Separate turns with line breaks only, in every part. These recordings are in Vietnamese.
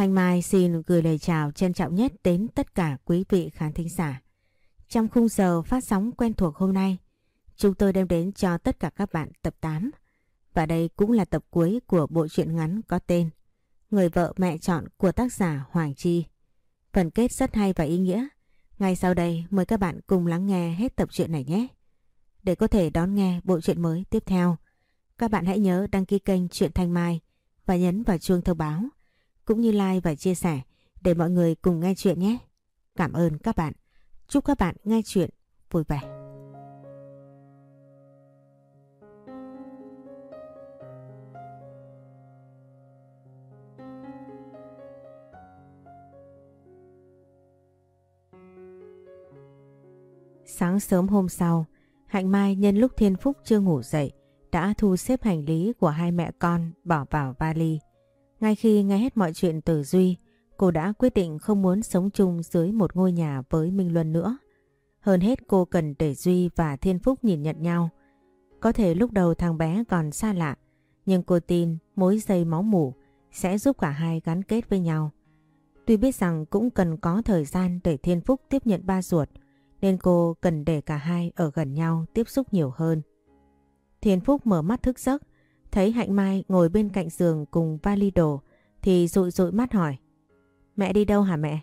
Thanh Mai xin gửi lời chào trân trọng nhất đến tất cả quý vị khán thính giả. Trong khung giờ phát sóng quen thuộc hôm nay, chúng tôi đem đến cho tất cả các bạn tập 8. Và đây cũng là tập cuối của bộ truyện ngắn có tên Người vợ mẹ chọn của tác giả Hoàng Chi. Phần kết rất hay và ý nghĩa. Ngay sau đây mời các bạn cùng lắng nghe hết tập truyện này nhé. Để có thể đón nghe bộ truyện mới tiếp theo, các bạn hãy nhớ đăng ký kênh Truyện Thanh Mai và nhấn vào chuông thông báo, cũng như like và chia sẻ để mọi người cùng nghe chuyện nhé. Cảm ơn các bạn. Chúc các bạn nghe chuyện vui vẻ. Sáng sớm hôm sau, Hạnh Mai nhân lúc Thiên Phúc chưa ngủ dậy đã thu xếp hành lý của hai mẹ con bỏ vào vali. Ngay khi nghe hết mọi chuyện từ Duy, cô đã quyết định không muốn sống chung dưới một ngôi nhà với Minh Luân nữa. Hơn hết cô cần để Duy và Thiên Phúc nhìn nhận nhau. Có thể lúc đầu thằng bé còn xa lạ, nhưng cô tin mối dây máu mủ sẽ giúp cả hai gắn kết với nhau. Tuy biết rằng cũng cần có thời gian để Thiên Phúc tiếp nhận ba ruột, nên cô cần để cả hai ở gần nhau tiếp xúc nhiều hơn. Thiên Phúc mở mắt thức giấc, thấy Hạnh Mai ngồi bên cạnh giường cùng vali đồ thì rụi rụi mắt hỏi. Mẹ đi đâu hả mẹ?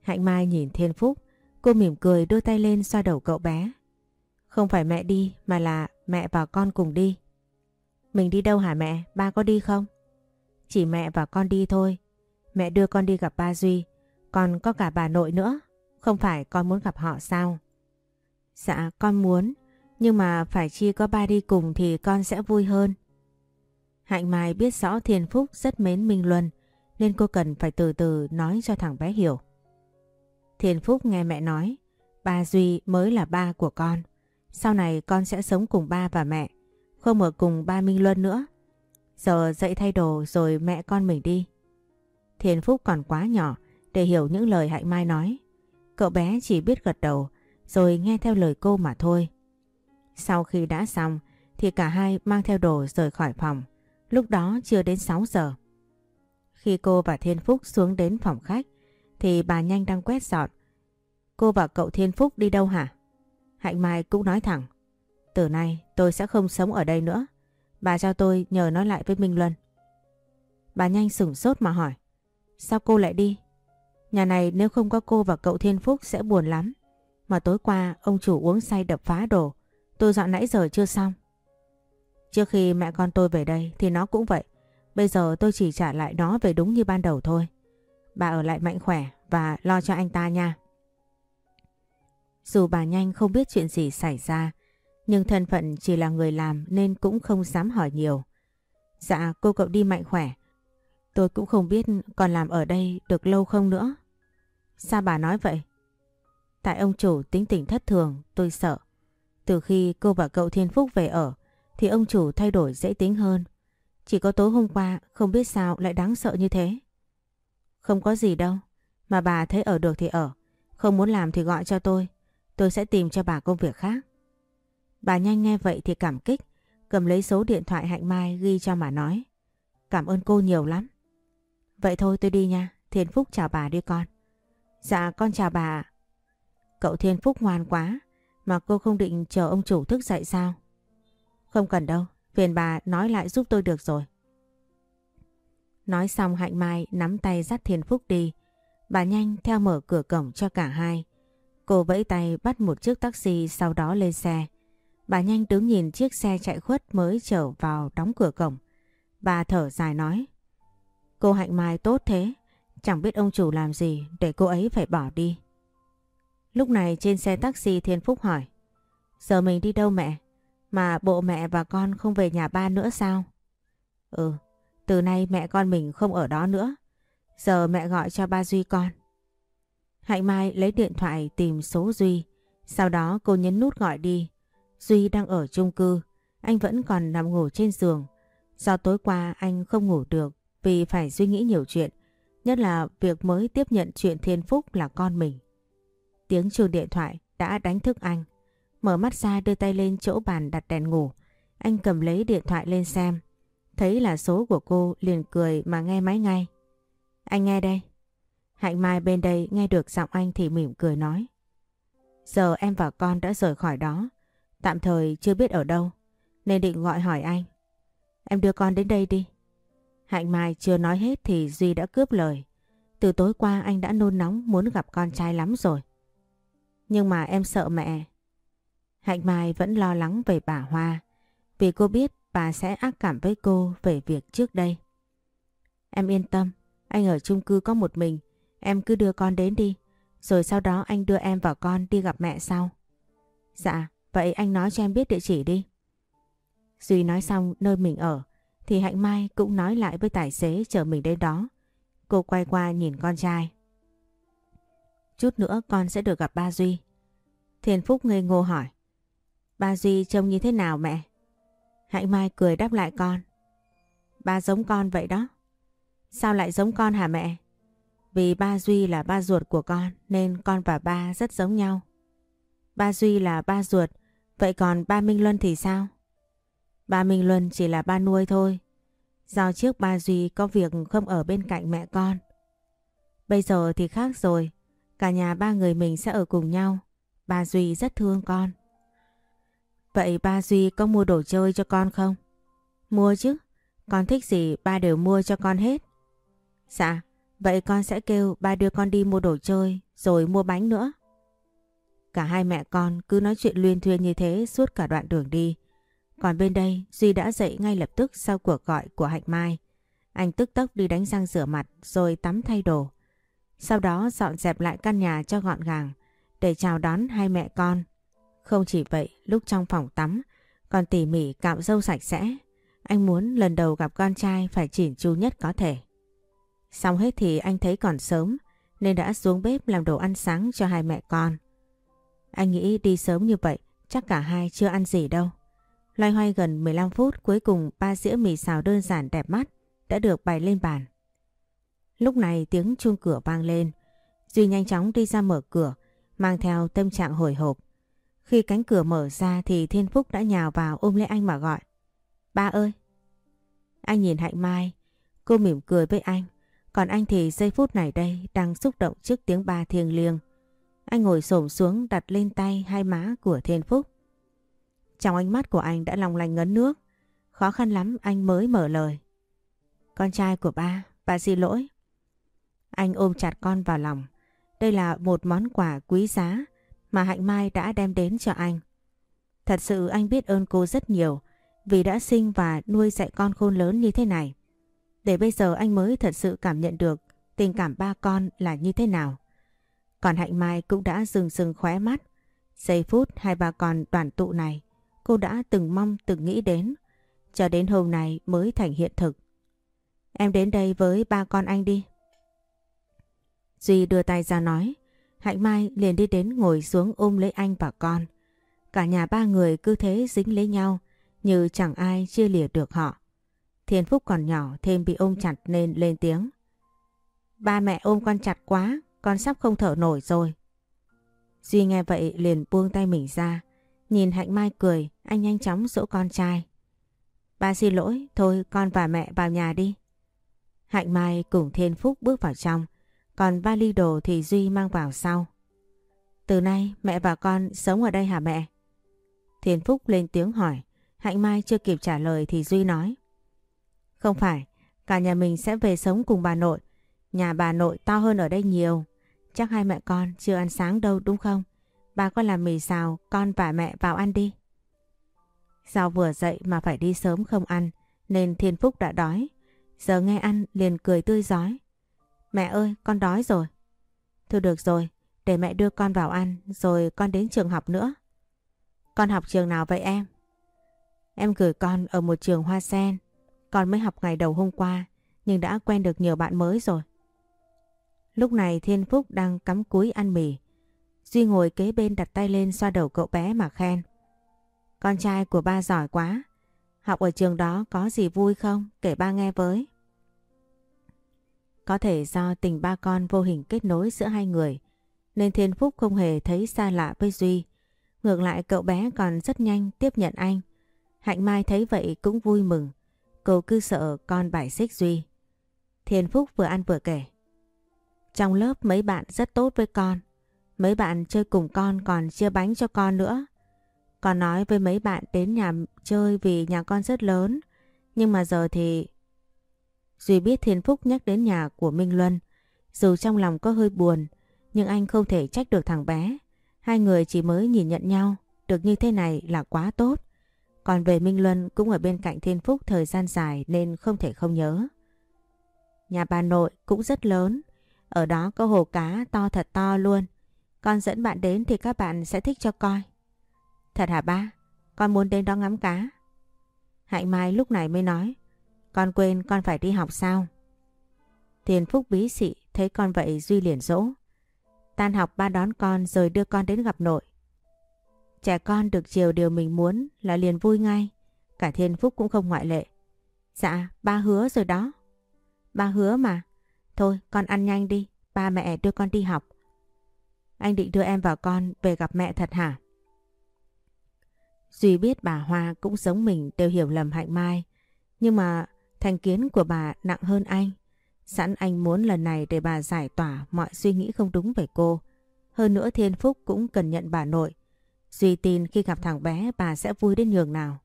Hạnh Mai nhìn Thiên Phúc, cô mỉm cười đưa tay lên xoa đầu cậu bé. Không phải mẹ đi mà là mẹ và con cùng đi. Mình đi đâu hả mẹ? Ba có đi không? Chỉ mẹ và con đi thôi. Mẹ đưa con đi gặp ba Duy, còn có cả bà nội nữa. Không phải con muốn gặp họ sao? Dạ con muốn, nhưng mà phải chi có ba đi cùng thì con sẽ vui hơn. Hạnh Mai biết rõ Thiên Phúc rất mến Minh Luân nên cô cần phải từ từ nói cho thằng bé hiểu. Thiên Phúc nghe mẹ nói, ba Duy mới là ba của con. Sau này con sẽ sống cùng ba và mẹ, không ở cùng ba Minh Luân nữa. Giờ dậy thay đồ rồi mẹ con mình đi. Thiên Phúc còn quá nhỏ để hiểu những lời Hạnh Mai nói. Cậu bé chỉ biết gật đầu rồi nghe theo lời cô mà thôi. Sau khi đã xong thì cả hai mang theo đồ rời khỏi phòng. Lúc đó chưa đến 6 giờ. Khi cô và Thiên Phúc xuống đến phòng khách, thì bà nhanh đang quét dọn. Cô và cậu Thiên Phúc đi đâu hả? Hạnh Mai cũng nói thẳng. Từ nay tôi sẽ không sống ở đây nữa. Bà cho tôi nhờ nói lại với Minh Luân. Bà nhanh sửng sốt mà hỏi. Sao cô lại đi? Nhà này nếu không có cô và cậu Thiên Phúc sẽ buồn lắm. Mà tối qua ông chủ uống say đập phá đồ. Tôi dọn nãy giờ chưa xong. Trước khi mẹ con tôi về đây thì nó cũng vậy. Bây giờ tôi chỉ trả lại nó về đúng như ban đầu thôi. Bà ở lại mạnh khỏe và lo cho anh ta nha. Dù bà nhanh không biết chuyện gì xảy ra, nhưng thân phận chỉ là người làm nên cũng không dám hỏi nhiều. Dạ cô cậu đi mạnh khỏe. Tôi cũng không biết còn làm ở đây được lâu không nữa. Sao bà nói vậy? Tại ông chủ tính tình thất thường, tôi sợ. Từ khi cô và cậu Thiên Phúc về ở, thì ông chủ thay đổi dễ tính hơn. Chỉ có tối hôm qua không biết sao lại đáng sợ như thế. Không có gì đâu, mà bà thấy ở được thì ở. Không muốn làm thì gọi cho tôi, tôi sẽ tìm cho bà công việc khác. Bà nhanh nghe vậy thì cảm kích, cầm lấy số điện thoại Hạnh Mai ghi cho mà nói. Cảm ơn cô nhiều lắm. Vậy thôi tôi đi nha, Thiên Phúc chào bà đi con. Dạ con chào bà. Cậu Thiên Phúc ngoan quá, mà cô không định chờ ông chủ thức dậy sao? Không cần đâu, phiền bà nói lại giúp tôi được rồi. Nói xong Hạnh Mai nắm tay dắt Thiên Phúc đi. Bà nhanh theo mở cửa cổng cho cả hai. Cô vẫy tay bắt một chiếc taxi sau đó lên xe. Bà nhanh đứng nhìn chiếc xe chạy khuất mới trở vào đóng cửa cổng. Bà thở dài nói. Cô Hạnh Mai tốt thế. Chẳng biết ông chủ làm gì để cô ấy phải bỏ đi. Lúc này trên xe taxi Thiên Phúc hỏi. Giờ mình đi đâu mẹ? Mà bộ mẹ và con không về nhà ba nữa sao? Ừ, từ nay mẹ con mình không ở đó nữa. Giờ mẹ gọi cho ba Duy con. Hạnh Mai lấy điện thoại tìm số Duy. Sau đó cô nhấn nút gọi đi. Duy đang ở chung cư. Anh vẫn còn nằm ngủ trên giường. Do tối qua anh không ngủ được vì phải suy nghĩ nhiều chuyện. Nhất là việc mới tiếp nhận chuyện Thiên Phúc là con mình. Tiếng chuông điện thoại đã đánh thức anh. Mở mắt ra đưa tay lên chỗ bàn đặt đèn ngủ. Anh cầm lấy điện thoại lên xem. Thấy là số của cô liền cười mà nghe máy ngay. Anh nghe đây. Hạnh Mai bên đây nghe được giọng anh thì mỉm cười nói. Giờ em và con đã rời khỏi đó. Tạm thời chưa biết ở đâu. Nên định gọi hỏi anh. Em đưa con đến đây đi. Hạnh Mai chưa nói hết thì Duy đã cướp lời. Từ tối qua anh đã nôn nóng muốn gặp con trai lắm rồi. Nhưng mà em sợ mẹ. Hạnh Mai vẫn lo lắng về bà Hoa. Vì cô biết bà sẽ ác cảm với cô về việc trước đây. Em yên tâm, anh ở chung cư có một mình, em cứ đưa con đến đi. Rồi sau đó anh đưa em và con đi gặp mẹ sau. Dạ, vậy anh nói cho em biết địa chỉ đi. Duy nói xong nơi mình ở, thì Hạnh Mai cũng nói lại với tài xế chờ mình đến đó. Cô quay qua nhìn con trai. Chút nữa con sẽ được gặp ba Duy. Thiên Phúc ngây ngô hỏi. Ba Duy trông như thế nào mẹ? Hạnh Mai cười đáp lại con. Ba giống con vậy đó. Sao lại giống con hả mẹ? Vì ba Duy là ba ruột của con nên con và ba rất giống nhau. Ba Duy là ba ruột, vậy còn ba Minh Luân thì sao? Ba Minh Luân chỉ là ba nuôi thôi. Do trước ba Duy có việc không ở bên cạnh mẹ con. Bây giờ thì khác rồi, cả nhà ba người mình sẽ ở cùng nhau. Ba Duy rất thương con. Vậy ba Duy có mua đồ chơi cho con không? Mua chứ, con thích gì ba đều mua cho con hết. Dạ, vậy con sẽ kêu ba đưa con đi mua đồ chơi rồi mua bánh nữa. Cả hai mẹ con cứ nói chuyện luyên thuyên như thế suốt cả đoạn đường đi. Còn bên đây Duy đã dậy ngay lập tức sau cuộc gọi của Hạnh Mai. Anh tức tốc đi đánh răng rửa mặt rồi tắm thay đồ. Sau đó dọn dẹp lại căn nhà cho gọn gàng để chào đón hai mẹ con. Không chỉ vậy, lúc trong phòng tắm còn tỉ mỉ cạo râu sạch sẽ. Anh muốn lần đầu gặp con trai phải chỉn chu nhất có thể. Xong hết thì anh thấy còn sớm nên đã xuống bếp làm đồ ăn sáng cho hai mẹ con. Anh nghĩ đi sớm như vậy chắc cả hai chưa ăn gì đâu. Loay hoay gần 15 phút cuối cùng ba dĩa mì xào đơn giản đẹp mắt đã được bày lên bàn. Lúc này tiếng chuông cửa vang lên. Duy nhanh chóng đi ra mở cửa mang theo tâm trạng hồi hộp. Khi cánh cửa mở ra thì Thiên Phúc đã nhào vào ôm lấy anh mà gọi. Ba ơi! Anh nhìn Hạnh Mai, cô mỉm cười với anh. Còn anh thì giây phút này đây đang xúc động trước tiếng ba thiêng liêng. Anh ngồi xổm xuống đặt lên tay hai má của Thiên Phúc. Trong ánh mắt của anh đã lòng lành ngấn nước. Khó khăn lắm anh mới mở lời. Con trai của ba, ba xin lỗi. Anh ôm chặt con vào lòng. Đây là một món quà quý giá mà Hạnh Mai đã đem đến cho anh. Thật sự anh biết ơn cô rất nhiều vì đã sinh và nuôi dạy con khôn lớn như thế này. Để bây giờ anh mới thật sự cảm nhận được tình cảm ba con là như thế nào. Còn Hạnh Mai cũng đã rừng rừng khóe mắt. Giây phút hai ba con đoàn tụ này, cô đã từng mong từng nghĩ đến. Cho đến hôm nay mới thành hiện thực. Em đến đây với ba con anh đi. Duy đưa tay ra nói. Hạnh Mai liền đi đến ngồi xuống ôm lấy anh và con. Cả nhà ba người cứ thế dính lấy nhau như chẳng ai chia lìa được họ. Thiên Phúc còn nhỏ thêm bị ôm chặt nên lên tiếng. Ba mẹ ôm con chặt quá, con sắp không thở nổi rồi. Duy nghe vậy liền buông tay mình ra. Nhìn Hạnh Mai cười, anh nhanh chóng dỗ con trai. Ba xin lỗi, thôi con và mẹ vào nhà đi. Hạnh Mai cùng Thiên Phúc bước vào trong, còn ba ly đồ thì Duy mang vào sau. Từ nay mẹ và con sống ở đây hả mẹ? thiền Phúc lên tiếng hỏi, Hạnh Mai chưa kịp trả lời thì Duy nói. Không phải, cả nhà mình sẽ về sống cùng bà nội. Nhà bà nội to hơn ở đây nhiều. Chắc hai mẹ con chưa ăn sáng đâu đúng không? Bà con làm mì xào, con và mẹ vào ăn đi. Sao vừa dậy mà phải đi sớm không ăn, nên Thiên Phúc đã đói. Giờ nghe ăn liền cười tươi giói. Mẹ ơi, con đói rồi. Thôi được rồi, để mẹ đưa con vào ăn, rồi con đến trường học nữa. Con học trường nào vậy em? Em gửi con ở một trường hoa sen. Con mới học ngày đầu hôm qua, nhưng đã quen được nhiều bạn mới rồi. Lúc này Thiên Phúc đang cắm cúi ăn mì. Duy ngồi kế bên đặt tay lên xoa đầu cậu bé mà khen. Con trai của ba giỏi quá. Học ở trường đó có gì vui không? Kể ba nghe với. Có thể do tình ba con vô hình kết nối giữa hai người, nên Thiên Phúc không hề thấy xa lạ với Duy. Ngược lại, cậu bé còn rất nhanh tiếp nhận anh. Hạnh Mai thấy vậy cũng vui mừng. Cô cứ sợ con bài xích Duy. Thiên Phúc vừa ăn vừa kể. Trong lớp mấy bạn rất tốt với con. Mấy bạn chơi cùng con còn chia bánh cho con nữa. Con nói với mấy bạn đến nhà chơi vì nhà con rất lớn. Nhưng mà giờ thì... Duy biết Thiên Phúc nhắc đến nhà của Minh Luân. Dù trong lòng có hơi buồn, nhưng anh không thể trách được thằng bé. Hai người chỉ mới nhìn nhận nhau, được như thế này là quá tốt. Còn về Minh Luân cũng ở bên cạnh Thiên Phúc thời gian dài nên không thể không nhớ. Nhà bà nội cũng rất lớn, ở đó có hồ cá to thật to luôn. Con dẫn bạn đến thì các bạn sẽ thích cho coi. Thật hả ba? Con muốn đến đó ngắm cá. Hạnh Mai lúc này mới nói. Con quên con phải đi học sao? Tiền Phúc bí xị thấy con vậy Duy liền dỗ. Tan học ba đón con rồi đưa con đến gặp nội. Trẻ con được chiều điều mình muốn là liền vui ngay. Cả Thiên Phúc cũng không ngoại lệ. Dạ, ba hứa rồi đó. Ba hứa mà. Thôi, con ăn nhanh đi. Ba mẹ đưa con đi học. Anh định đưa em và con về gặp mẹ thật hả? Duy biết bà Hoa cũng giống mình đều hiểu lầm Hạnh Mai. Nhưng mà thành kiến của bà nặng hơn anh. Sẵn anh muốn lần này để bà giải tỏa mọi suy nghĩ không đúng về cô. Hơn nữa Thiên Phúc cũng cần nhận bà nội. Duy tin khi gặp thằng bé bà sẽ vui đến nhường nào.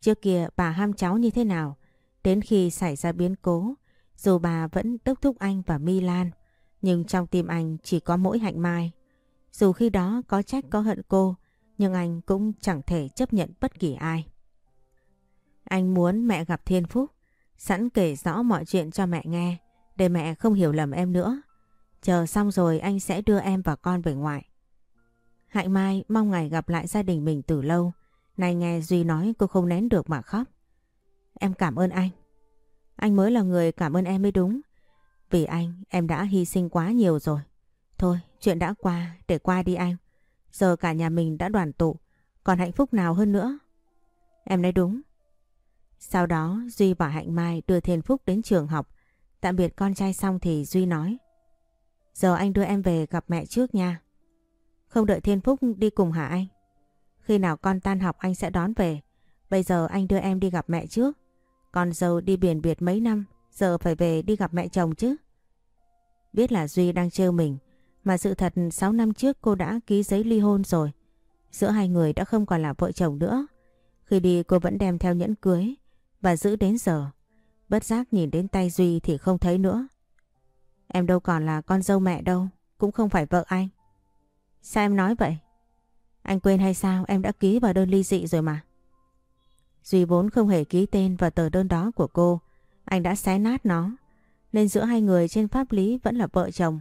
Trước kia bà ham cháu như thế nào, đến khi xảy ra biến cố, dù bà vẫn đốc thúc anh và My Lan, nhưng trong tim anh chỉ có mỗi hạnh mai. Dù khi đó có trách có hận cô, nhưng anh cũng chẳng thể chấp nhận bất kỳ ai. Anh muốn mẹ gặp Thiên Phúc, sẵn kể rõ mọi chuyện cho mẹ nghe, để mẹ không hiểu lầm em nữa. Chờ xong rồi anh sẽ đưa em và con về ngoại. Hạnh Mai mong ngày gặp lại gia đình mình từ lâu. Này nghe Duy nói cô không nén được mà khóc. Em cảm ơn anh. Anh mới là người cảm ơn em mới đúng. Vì anh em đã hy sinh quá nhiều rồi. Thôi chuyện đã qua để qua đi anh. Giờ cả nhà mình đã đoàn tụ. Còn hạnh phúc nào hơn nữa. Em nói đúng. Sau đó Duy và Hạnh Mai đưa Thiên Phúc đến trường học. Tạm biệt con trai xong thì Duy nói. Giờ anh đưa em về gặp mẹ trước nha. Không đợi Thiên Phúc đi cùng hả anh? Khi nào con tan học anh sẽ đón về. Bây giờ anh đưa em đi gặp mẹ trước. Con dâu đi biển biệt mấy năm, giờ phải về đi gặp mẹ chồng chứ. Biết là Duy đang trêu mình, mà sự thật 6 năm trước cô đã ký giấy ly hôn rồi. Giữa hai người đã không còn là vợ chồng nữa. Khi đi cô vẫn đem theo nhẫn cưới và giữ đến giờ. Bất giác nhìn đến tay Duy thì không thấy nữa. Em đâu còn là con dâu mẹ đâu, cũng không phải vợ anh. Sao em nói vậy? Anh quên hay sao em đã ký vào đơn ly dị rồi mà. Duy vốn không hề ký tên vào tờ đơn đó của cô. Anh đã xé nát nó. Nên giữa hai người trên pháp lý vẫn là vợ chồng.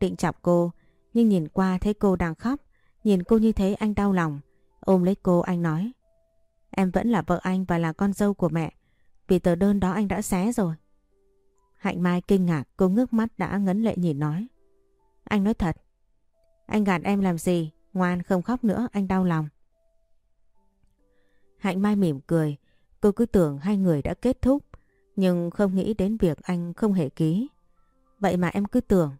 Định chọc cô, nhưng nhìn qua thấy cô đang khóc. Nhìn cô như thế anh đau lòng. Ôm lấy cô anh nói. Em vẫn là vợ anh và là con dâu của mẹ. Vì tờ đơn đó anh đã xé rồi. Hạnh Mai kinh ngạc cô ngước mắt đã ngấn lệ nhìn nói. Anh nói thật. Anh gạt em làm gì? Ngoan không khóc nữa, anh đau lòng. Hạnh Mai mỉm cười, cô cứ tưởng hai người đã kết thúc, nhưng không nghĩ đến việc anh không hề ký. Vậy mà em cứ tưởng.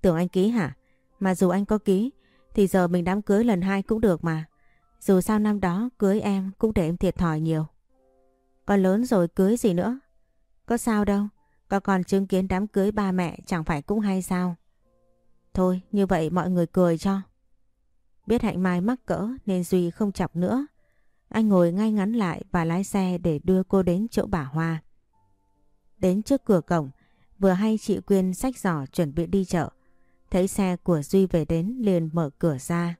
Tưởng anh ký hả? Mà dù anh có ký, thì giờ mình đám cưới lần hai cũng được mà. Dù sao năm đó cưới em cũng để em thiệt thòi nhiều. Con lớn rồi cưới gì nữa? Có sao đâu, có còn chứng kiến đám cưới ba mẹ chẳng phải cũng hay sao? Thôi như vậy mọi người cười cho. Biết Hạnh Mai mắc cỡ nên Duy không chọc nữa. Anh ngồi ngay ngắn lại và lái xe để đưa cô đến chỗ bà Hoa. Đến trước cửa cổng, vừa hay chị Quyên sách giỏ chuẩn bị đi chợ. Thấy xe của Duy về đến liền mở cửa ra.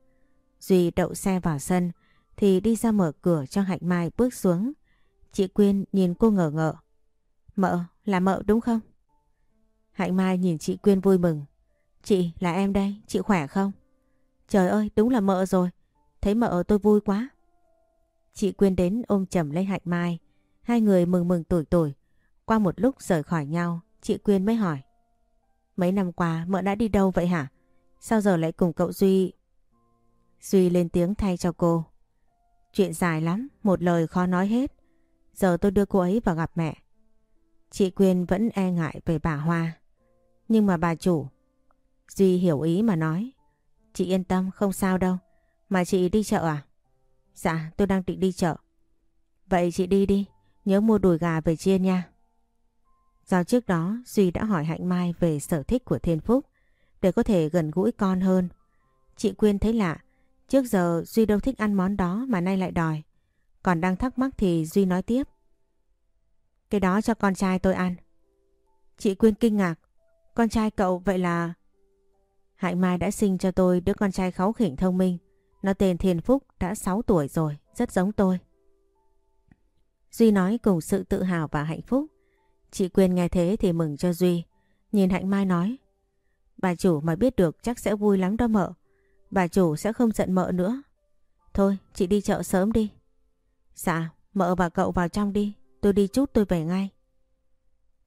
Duy đậu xe vào sân thì đi ra mở cửa cho Hạnh Mai bước xuống. Chị Quyên nhìn cô ngờ ngợ. Mợ, là mợ đúng không? Hạnh Mai nhìn chị Quyên vui mừng. Chị, là em đây, chị khỏe không? Trời ơi, đúng là mợ rồi. Thấy mợ tôi vui quá. Chị Quyên đến ôm chầm lấy Hạnh Mai. Hai người mừng mừng tuổi tuổi. Qua một lúc rời khỏi nhau, chị Quyên mới hỏi. Mấy năm qua mợ đã đi đâu vậy hả? Sao giờ lại cùng cậu Duy... Duy lên tiếng thay cho cô. Chuyện dài lắm, một lời khó nói hết. Giờ tôi đưa cô ấy vào gặp mẹ. Chị Quyên vẫn e ngại về bà Hoa. Nhưng mà bà chủ... Duy hiểu ý mà nói. Chị yên tâm, không sao đâu. Mà chị đi chợ à? Dạ, tôi đang định đi chợ. Vậy chị đi đi, nhớ mua đùi gà về chiên nha. Do trước đó Duy đã hỏi Hạnh Mai về sở thích của Thiên Phúc, để có thể gần gũi con hơn. Chị Quyên thấy lạ, trước giờ Duy đâu thích ăn món đó mà nay lại đòi. Còn đang thắc mắc thì Duy nói tiếp. Cái đó cho con trai tôi ăn. Chị Quyên kinh ngạc. Con trai cậu vậy là... Hạnh Mai đã sinh cho tôi đứa con trai kháu khỉnh thông minh. Nó tên Thiền Phúc đã 6 tuổi rồi, rất giống tôi. Duy nói cùng sự tự hào và hạnh phúc. Chị Quyên nghe thế thì mừng cho Duy. Nhìn Hạnh Mai nói. Bà chủ mà biết được chắc sẽ vui lắm đó mợ. Bà chủ sẽ không giận mợ nữa. Thôi, chị đi chợ sớm đi. Dạ mợ và cậu vào trong đi. Tôi đi chút, tôi về ngay.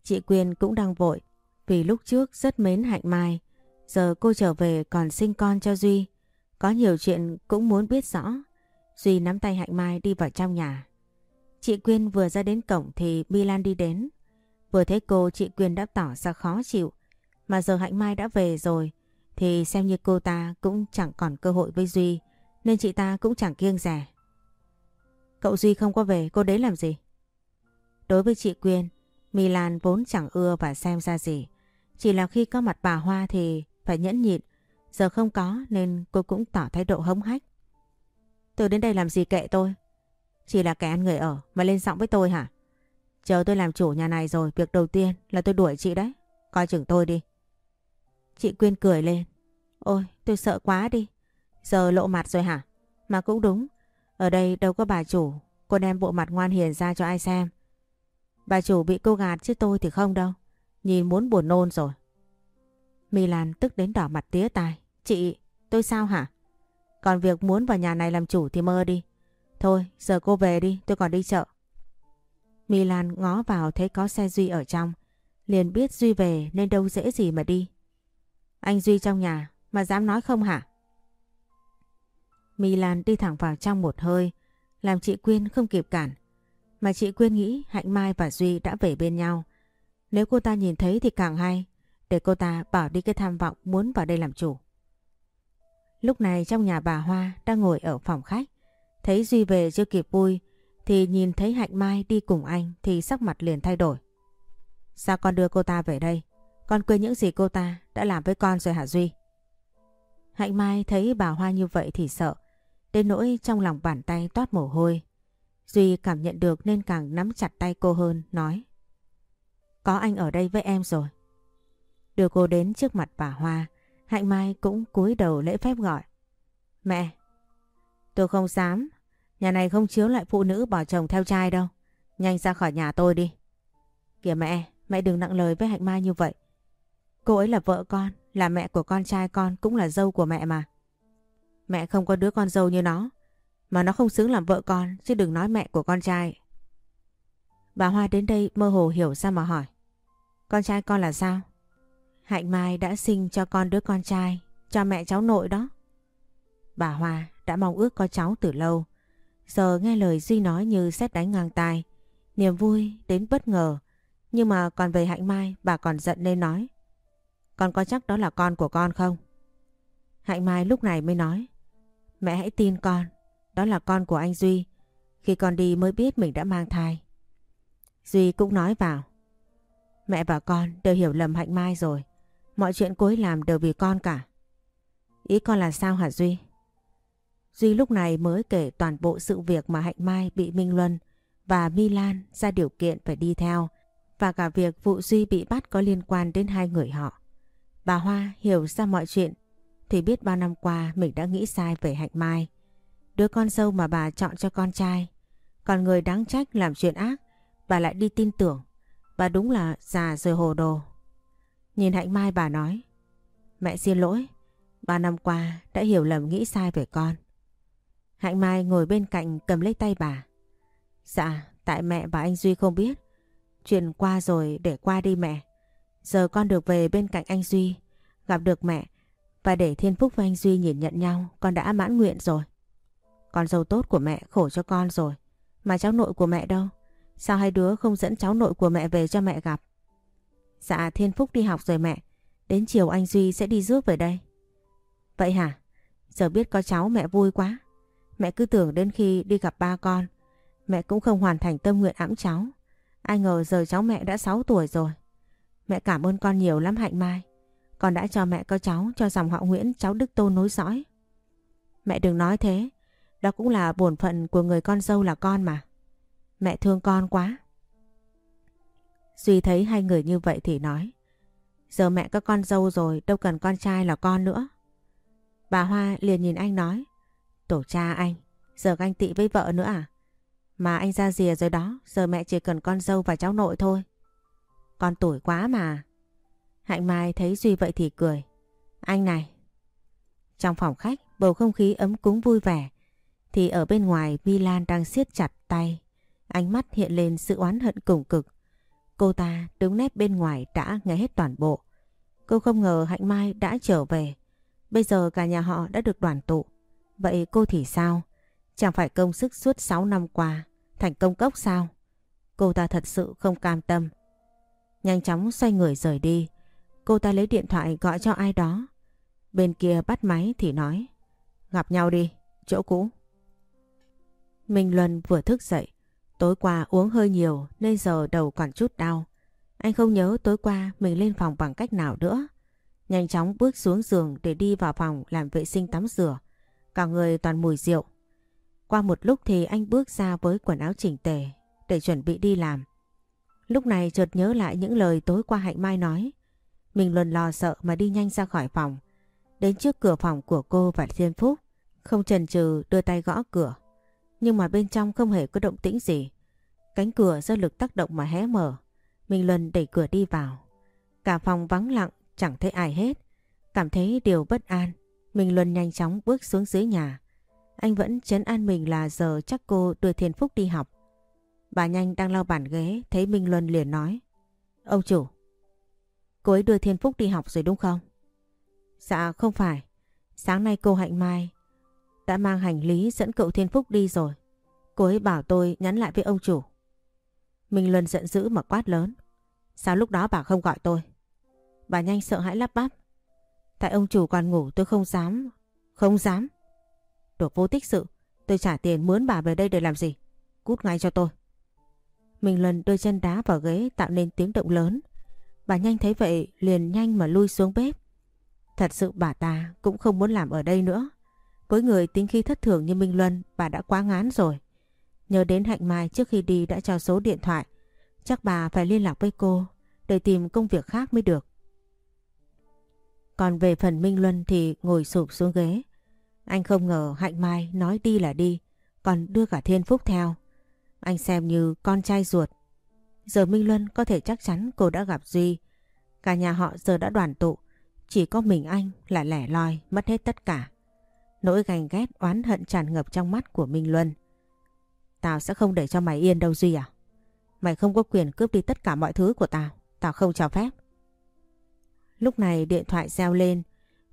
Chị Quyên cũng đang vội. Vì lúc trước rất mến Hạnh Mai. Giờ cô trở về còn sinh con cho Duy. Có nhiều chuyện cũng muốn biết rõ. Duy nắm tay Hạnh Mai đi vào trong nhà. Chị Quyên vừa ra đến cổng thì Milan đi đến. Vừa thấy cô, chị Quyên đã tỏ ra khó chịu. Mà giờ Hạnh Mai đã về rồi thì xem như cô ta cũng chẳng còn cơ hội với Duy nên chị ta cũng chẳng kiêng rẻ. Cậu Duy không có về cô đấy làm gì? Đối với chị Quyên, Milan vốn chẳng ưa và xem ra gì. Chỉ là khi có mặt bà Hoa thì phải nhẫn nhịn. Giờ không có nên cô cũng tỏ thái độ hống hách. Tôi đến đây làm gì kệ tôi? Chỉ là kẻ ăn người ở mà lên giọng với tôi hả? Chờ tôi làm chủ nhà này rồi, việc đầu tiên là tôi đuổi chị đấy. Coi chừng tôi đi. Chị Quyên cười lên. Ôi, tôi sợ quá đi. Giờ lộ mặt rồi hả? Mà cũng đúng. Ở đây đâu có bà chủ. Cô đem bộ mặt ngoan hiền ra cho ai xem. Bà chủ bị cô gạt chứ tôi thì không đâu. Nhìn muốn buồn nôn rồi. Milan tức đến đỏ mặt tía tai. Chị, tôi sao hả? Còn việc muốn vào nhà này làm chủ thì mơ đi. Thôi, giờ cô về đi, tôi còn đi chợ. Milan ngó vào thấy có xe Duy ở trong. Liền biết Duy về nên đâu dễ gì mà đi. Anh Duy trong nhà mà dám nói không hả? Milan đi thẳng vào trong một hơi, làm chị Quyên không kịp cản. Mà chị Quyên nghĩ Hạnh Mai và Duy đã về bên nhau. Nếu cô ta nhìn thấy thì càng hay, để cô ta bỏ đi cái tham vọng muốn vào đây làm chủ. Lúc này trong nhà bà Hoa đang ngồi ở phòng khách, thấy Duy về chưa kịp vui, thì nhìn thấy Hạnh Mai đi cùng anh thì sắc mặt liền thay đổi. Sao con đưa cô ta về đây? Con quên những gì cô ta đã làm với con rồi hả Duy? Hạnh Mai thấy bà Hoa như vậy thì sợ. Đến nỗi trong lòng bàn tay toát mồ hôi. Duy cảm nhận được nên càng nắm chặt tay cô hơn, nói. Có anh ở đây với em rồi. Đưa cô đến trước mặt bà Hoa, Hạnh Mai cũng cúi đầu lễ phép gọi. Mẹ! Tôi không dám. Nhà này không chiếu lại phụ nữ bỏ chồng theo trai đâu. Nhanh ra khỏi nhà tôi đi. Kìa mẹ, mẹ đừng nặng lời với Hạnh Mai như vậy. Cô ấy là vợ con, là mẹ của con trai con cũng là dâu của mẹ mà. Mẹ không có đứa con dâu như nó. Mà nó không xứng làm vợ con chứ đừng nói mẹ của con trai. Bà Hoa đến đây mơ hồ hiểu ra mà hỏi. Con trai con là sao? Hạnh Mai đã sinh cho con đứa con trai, cho mẹ cháu nội đó. Bà Hoa đã mong ước có cháu từ lâu. Giờ nghe lời Duy nói như xét đánh ngang tai. Niềm vui đến bất ngờ. Nhưng mà còn về Hạnh Mai bà còn giận nên nói. Con có chắc đó là con của con không? Hạnh Mai lúc này mới nói. Mẹ hãy tin con, đó là con của anh Duy. Khi con đi mới biết mình đã mang thai. Duy cũng nói vào. Mẹ và con đều hiểu lầm Hạnh Mai rồi. Mọi chuyện cô ấy làm đều vì con cả. Ý con là sao hả Duy? Duy lúc này mới kể toàn bộ sự việc mà Hạnh Mai bị Minh Luân và Milan ra điều kiện phải đi theo và cả việc vụ Duy bị bắt có liên quan đến hai người họ. Bà Hoa hiểu ra mọi chuyện thì biết bao năm qua mình đã nghĩ sai về Hạnh Mai. Đứa con dâu mà bà chọn cho con trai. Còn người đáng trách làm chuyện ác, bà lại đi tin tưởng. Bà đúng là già rồi hồ đồ. Nhìn Hạnh Mai bà nói, mẹ xin lỗi, ba năm qua đã hiểu lầm nghĩ sai về con. Hạnh Mai ngồi bên cạnh cầm lấy tay bà. Dạ, tại mẹ và anh Duy không biết. Chuyện qua rồi để qua đi mẹ. Giờ con được về bên cạnh anh Duy, gặp được mẹ và để Thiên Phúc và anh Duy nhìn nhận nhau con đã mãn nguyện rồi. Con dâu tốt của mẹ khổ cho con rồi. Mà cháu nội của mẹ đâu? Sao hai đứa không dẫn cháu nội của mẹ về cho mẹ gặp? Dạ Thiên Phúc đi học rồi mẹ. Đến chiều anh Duy sẽ đi rước về đây. Vậy hả? Giờ biết có cháu mẹ vui quá. Mẹ cứ tưởng đến khi đi gặp ba con. Mẹ cũng không hoàn thành tâm nguyện ẵm cháu. Ai ngờ giờ cháu mẹ đã 6 tuổi rồi. Mẹ cảm ơn con nhiều lắm Hạnh Mai. Con đã cho mẹ có cháu cho dòng họ Nguyễn cháu Đức Tô nối dõi. Mẹ đừng nói thế. Đó cũng là bổn phận của người con dâu là con mà. Mẹ thương con quá. Duy thấy hai người như vậy thì nói. Giờ mẹ có con dâu rồi đâu cần con trai là con nữa. Bà Hoa liền nhìn anh nói. Tổ cha anh, giờ anh tị với vợ nữa à? Mà anh ra rìa rồi đó, giờ mẹ chỉ cần con dâu và cháu nội thôi. Con tuổi quá mà. Hạnh Mai thấy Duy vậy thì cười. Anh này. Trong phòng khách, bầu không khí ấm cúng vui vẻ. Thì ở bên ngoài vi lan đang siết chặt tay. Ánh mắt hiện lên sự oán hận cùng cực. Cô ta đứng nép bên ngoài đã nghe hết toàn bộ. Cô không ngờ Hạnh Mai đã trở về. Bây giờ cả nhà họ đã được đoàn tụ. Vậy cô thì sao? Chẳng phải công sức suốt 6 năm qua thành công cốc sao? Cô ta thật sự không cam tâm. Nhanh chóng xoay người rời đi. Cô ta lấy điện thoại gọi cho ai đó. Bên kia bắt máy thì nói Gặp nhau đi, chỗ cũ. Minh Luân vừa thức dậy. Tối qua uống hơi nhiều nên giờ đầu còn chút đau. Anh không nhớ tối qua mình lên phòng bằng cách nào nữa. Nhanh chóng bước xuống giường để đi vào phòng làm vệ sinh tắm rửa. Cả người toàn mùi rượu. Qua một lúc thì anh bước ra với quần áo chỉnh tề để chuẩn bị đi làm. Lúc này chợt nhớ lại những lời tối qua Hạnh Mai nói. Mình luôn lo sợ mà đi nhanh ra khỏi phòng. Đến trước cửa phòng của cô và Thiên Phúc. Không chần chừ đưa tay gõ cửa. Nhưng mà bên trong không hề có động tĩnh gì. Cánh cửa do lực tác động mà hé mở. mình Luân đẩy cửa đi vào. Cả phòng vắng lặng, chẳng thấy ai hết. Cảm thấy điều bất an. mình Luân nhanh chóng bước xuống dưới nhà. Anh vẫn chấn an mình là giờ chắc cô đưa Thiên Phúc đi học. Bà Nhanh đang lau bàn ghế, thấy Minh Luân liền nói. Ông chủ, cô ấy đưa Thiên Phúc đi học rồi đúng không? Dạ không phải. Sáng nay cô Hạnh Mai đã mang hành lý dẫn cậu Thiên Phúc đi rồi. Cô ấy bảo tôi nhắn lại với ông chủ. Minh Luân giận dữ mà quát lớn. Sao lúc đó bà không gọi tôi? Bà nhanh sợ hãi lắp bắp. Tại ông chủ còn ngủ tôi không dám. Không dám. Đồ vô tích sự. Tôi trả tiền mướn bà về đây để làm gì? Cút ngay cho tôi. Minh Luân đôi chân đá vào ghế tạo nên tiếng động lớn. Bà nhanh thấy vậy liền nhanh mà lui xuống bếp. Thật sự bà ta cũng không muốn làm ở đây nữa. Với người tính khi thất thường như Minh Luân bà đã quá ngán rồi. Nhớ đến Hạnh Mai trước khi đi đã cho số điện thoại. Chắc bà phải liên lạc với cô để tìm công việc khác mới được. Còn về phần Minh Luân thì ngồi sụp xuống ghế. Anh không ngờ Hạnh Mai nói đi là đi, còn đưa cả Thiên Phúc theo. Anh xem như con trai ruột. Giờ Minh Luân có thể chắc chắn cô đã gặp Duy. Cả nhà họ giờ đã đoàn tụ. Chỉ có mình anh là lẻ loi, mất hết tất cả. Nỗi ganh ghét oán hận tràn ngập trong mắt của Minh Luân. Tao sẽ không để cho mày yên đâu Duy à? Mày không có quyền cướp đi tất cả mọi thứ của tao. Tao không cho phép. Lúc này điện thoại reo lên.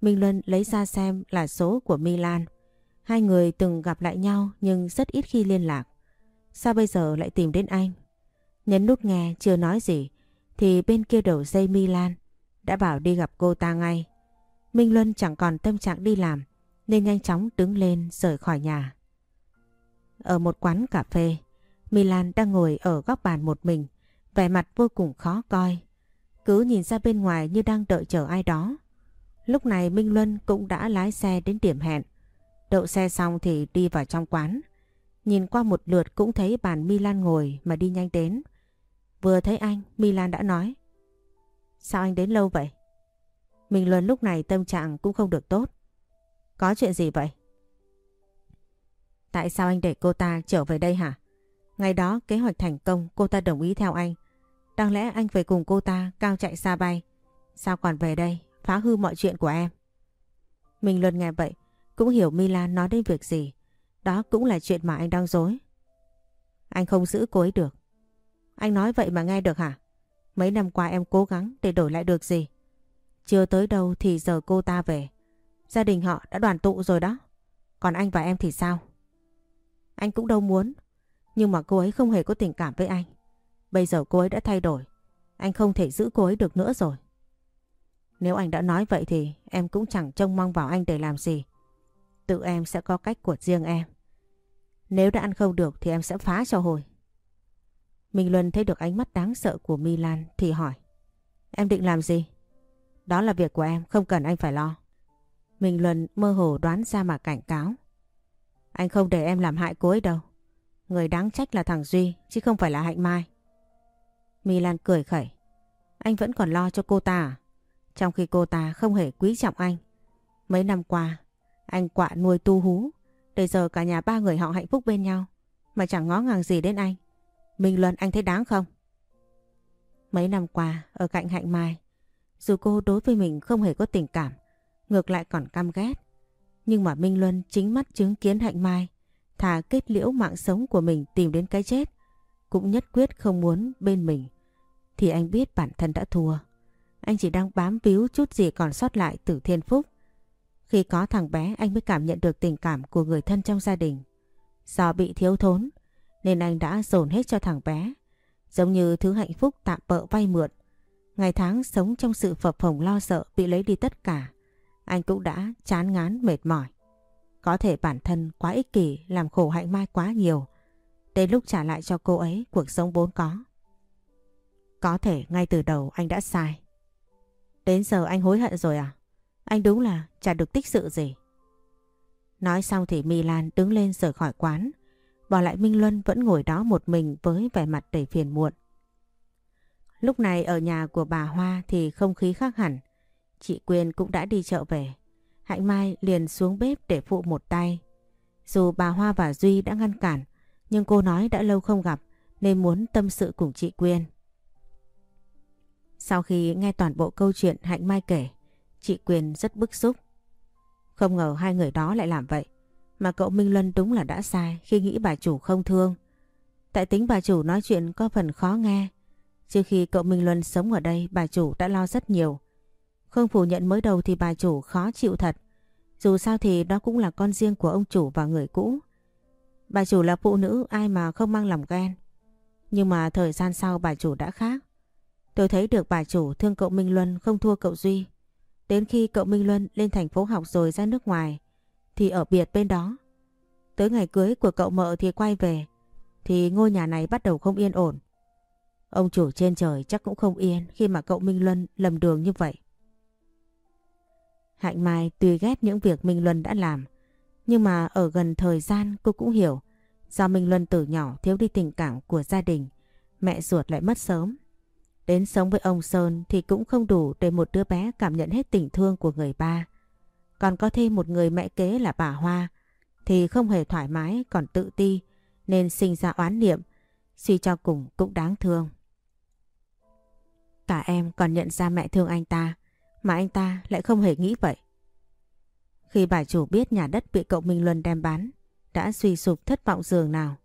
Minh Luân lấy ra xem là số của Milan. Hai người từng gặp lại nhau nhưng rất ít khi liên lạc. Sao bây giờ lại tìm đến anh? Nhấn nút nghe chưa nói gì thì bên kia đầu dây Milan đã bảo đi gặp cô ta ngay. Minh Luân chẳng còn tâm trạng đi làm nên nhanh chóng đứng lên rời khỏi nhà. Ở một quán cà phê, Milan đang ngồi ở góc bàn một mình, vẻ mặt vô cùng khó coi. Cứ nhìn ra bên ngoài như đang đợi chờ ai đó. Lúc này Minh Luân cũng đã lái xe đến điểm hẹn. Đậu xe xong thì đi vào trong quán. Nhìn qua một lượt cũng thấy bàn Milan ngồi mà đi nhanh đến. Vừa thấy anh, Milan đã nói. Sao anh đến lâu vậy? mình Luân lúc này tâm trạng cũng không được tốt. Có chuyện gì vậy? Tại sao anh để cô ta trở về đây hả? Ngày đó kế hoạch thành công cô ta đồng ý theo anh. Đáng lẽ anh phải cùng cô ta cao chạy xa bay. Sao còn về đây phá hư mọi chuyện của em? Mình luôn nghe vậy cũng hiểu Milan nói đến việc gì. Đó cũng là chuyện mà anh đang dối. Anh không giữ cô ấy được. Anh nói vậy mà nghe được hả? Mấy năm qua em cố gắng để đổi lại được gì? Chưa tới đâu thì giờ cô ta về. Gia đình họ đã đoàn tụ rồi đó. Còn anh và em thì sao? Anh cũng đâu muốn. Nhưng mà cô ấy không hề có tình cảm với anh. Bây giờ cô ấy đã thay đổi. Anh không thể giữ cô ấy được nữa rồi. Nếu anh đã nói vậy thì em cũng chẳng trông mong vào anh để làm gì. Tự em sẽ có cách của riêng em. Nếu đã ăn không được thì em sẽ phá cho hồi. Minh Luân thấy được ánh mắt đáng sợ của Milan thì hỏi. Em định làm gì? Đó là việc của em, không cần anh phải lo. Minh Luân mơ hồ đoán ra mà cảnh cáo. Anh không để em làm hại cô ấy đâu. Người đáng trách là thằng Duy, chứ không phải là Hạnh Mai. Milan cười khẩy. Anh vẫn còn lo cho cô ta à? Trong khi cô ta không hề quý trọng anh. Mấy năm qua, anh quạ nuôi tu hú. Để giờ cả nhà ba người họ hạnh phúc bên nhau. Mà chẳng ngó ngàng gì đến anh. Minh Luân anh thấy đáng không? Mấy năm qua, ở cạnh Hạnh Mai, dù cô đối với mình không hề có tình cảm, ngược lại còn căm ghét. Nhưng mà Minh Luân chính mắt chứng kiến Hạnh Mai, thà kết liễu mạng sống của mình tìm đến cái chết, cũng nhất quyết không muốn bên mình. Thì anh biết bản thân đã thua. Anh chỉ đang bám víu chút gì còn sót lại từ thiên phúc. Khi có thằng bé, anh mới cảm nhận được tình cảm của người thân trong gia đình. Do bị thiếu thốn, nên anh đã dồn hết cho thằng bé. Giống như thứ hạnh phúc tạm bợ vay mượn. Ngày tháng sống trong sự phập phồng lo sợ bị lấy đi tất cả. Anh cũng đã chán ngán, mệt mỏi. Có thể bản thân quá ích kỷ, làm khổ hạnh mai quá nhiều. Đến lúc trả lại cho cô ấy, cuộc sống vốn có. Có thể ngay từ đầu anh đã sai. Đến giờ anh hối hận rồi à? Anh đúng là chả được tích sự gì. Nói xong thì My Lan đứng lên rời khỏi quán. Bỏ lại Minh Luân vẫn ngồi đó một mình với vẻ mặt đầy phiền muộn. Lúc này ở nhà của bà Hoa thì không khí khác hẳn. Chị Quyên cũng đã đi chợ về. Hạnh Mai liền xuống bếp để phụ một tay. Dù bà Hoa và Duy đã ngăn cản, nhưng cô nói đã lâu không gặp nên muốn tâm sự cùng chị Quyên. Sau khi nghe toàn bộ câu chuyện Hạnh Mai kể, chị Quyền rất bức xúc. Không ngờ hai người đó lại làm vậy. Mà cậu Minh Luân đúng là đã sai khi nghĩ bà chủ không thương. Tại tính bà chủ nói chuyện có phần khó nghe. Trước khi cậu Minh Luân sống ở đây, bà chủ đã lo rất nhiều. Không phủ nhận mới đầu thì bà chủ khó chịu thật. Dù sao thì đó cũng là con riêng của ông chủ và người cũ. Bà chủ là phụ nữ, ai mà không mang lòng ghen. Nhưng mà thời gian sau bà chủ đã khác. Tôi thấy được bà chủ thương cậu Minh Luân không thua cậu Duy. Đến khi cậu Minh Luân lên thành phố học rồi ra nước ngoài, thì ở biệt bên đó. Tới ngày cưới của cậu mợ thì quay về, thì ngôi nhà này bắt đầu không yên ổn. Ông chủ trên trời chắc cũng không yên khi mà cậu Minh Luân lầm đường như vậy. Hạnh Mai tuy ghét những việc Minh Luân đã làm, nhưng mà ở gần thời gian cô cũng hiểu do Minh Luân từ nhỏ thiếu đi tình cảm của gia đình, mẹ ruột lại mất sớm Đến sống với ông Sơn thì cũng không đủ để một đứa bé cảm nhận hết tình thương của người ba. Còn có thêm một người mẹ kế là bà Hoa thì không hề thoải mái còn tự ti nên sinh ra oán niệm, suy cho cùng cũng đáng thương. Cả em còn nhận ra mẹ thương anh ta mà anh ta lại không hề nghĩ vậy. Khi bà chủ biết nhà đất bị cậu Minh Luân đem bán đã suy sụp thất vọng giường nào.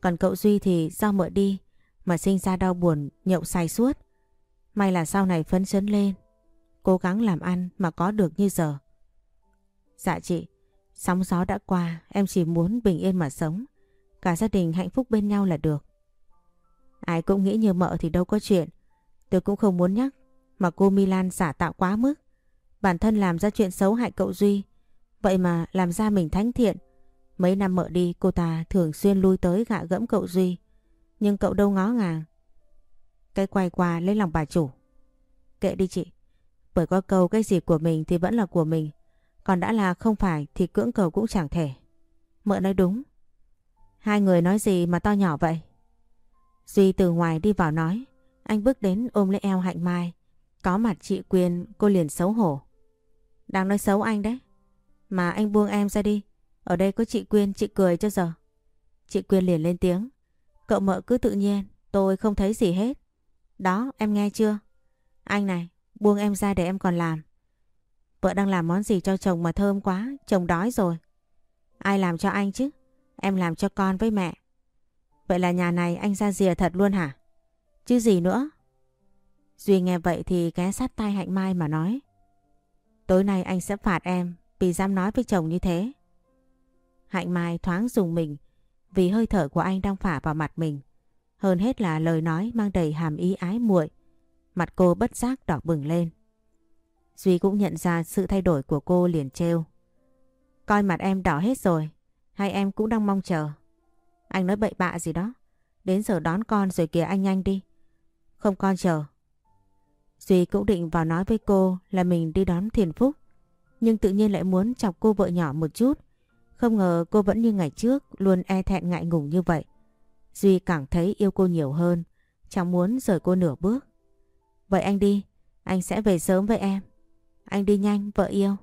Còn cậu Duy thì do mợ đi mà sinh ra đau buồn nhậu say suốt. May là sau này phấn chấn lên, cố gắng làm ăn mà có được như giờ. Dạ chị, sóng gió đã qua, em chỉ muốn bình yên mà sống. Cả gia đình hạnh phúc bên nhau là được. Ai cũng nghĩ như mợ thì đâu có chuyện. Tôi cũng không muốn nhắc, mà cô Milan giả tạo quá mức. Bản thân làm ra chuyện xấu hại cậu Duy, vậy mà làm ra mình thánh thiện. Mấy năm mợ đi cô ta thường xuyên lui tới gạ gẫm cậu Duy. Nhưng cậu đâu ngó ngàng. Cái quay qua lấy lòng bà chủ. Kệ đi chị. Bởi có câu cái gì của mình thì vẫn là của mình. Còn đã là không phải thì cưỡng cầu cũng chẳng thể. Mợ nói đúng. Hai người nói gì mà to nhỏ vậy? Duy từ ngoài đi vào nói. Anh bước đến ôm lấy eo hạnh mai. Có mặt chị Quyên, cô liền xấu hổ. Đang nói xấu anh đấy. Mà anh buông em ra đi. Ở đây có chị Quyên, chị cười cho giờ. Chị Quyên liền lên tiếng. Cậu mợ cứ tự nhiên, tôi không thấy gì hết. Đó, em nghe chưa? Anh này, buông em ra để em còn làm. Vợ đang làm món gì cho chồng mà thơm quá, chồng đói rồi. Ai làm cho anh chứ? Em làm cho con với mẹ. Vậy là nhà này anh ra rìa thật luôn hả? Chứ gì nữa? Duy nghe vậy thì ghé sát tay Hạnh Mai mà nói. Tối nay anh sẽ phạt em vì dám nói với chồng như thế. Hạnh Mai thoáng dùng mình vì hơi thở của anh đang phả vào mặt mình. Hơn hết là lời nói mang đầy hàm ý ái muội. Mặt cô bất giác đỏ bừng lên. Duy cũng nhận ra sự thay đổi của cô liền trêu. Coi mặt em đỏ hết rồi, hay em cũng đang mong chờ. Anh nói bậy bạ gì đó. Đến giờ đón con rồi kìa anh nhanh đi. Không con chờ. Duy cũng định vào nói với cô là mình đi đón Thiền Phúc. Nhưng tự nhiên lại muốn chọc cô vợ nhỏ một chút. Không ngờ cô vẫn như ngày trước luôn e thẹn ngại ngùng như vậy. Duy càng thấy yêu cô nhiều hơn. Chẳng muốn rời cô nửa bước. Vậy anh đi, anh sẽ về sớm với em. Anh đi nhanh, vợ yêu.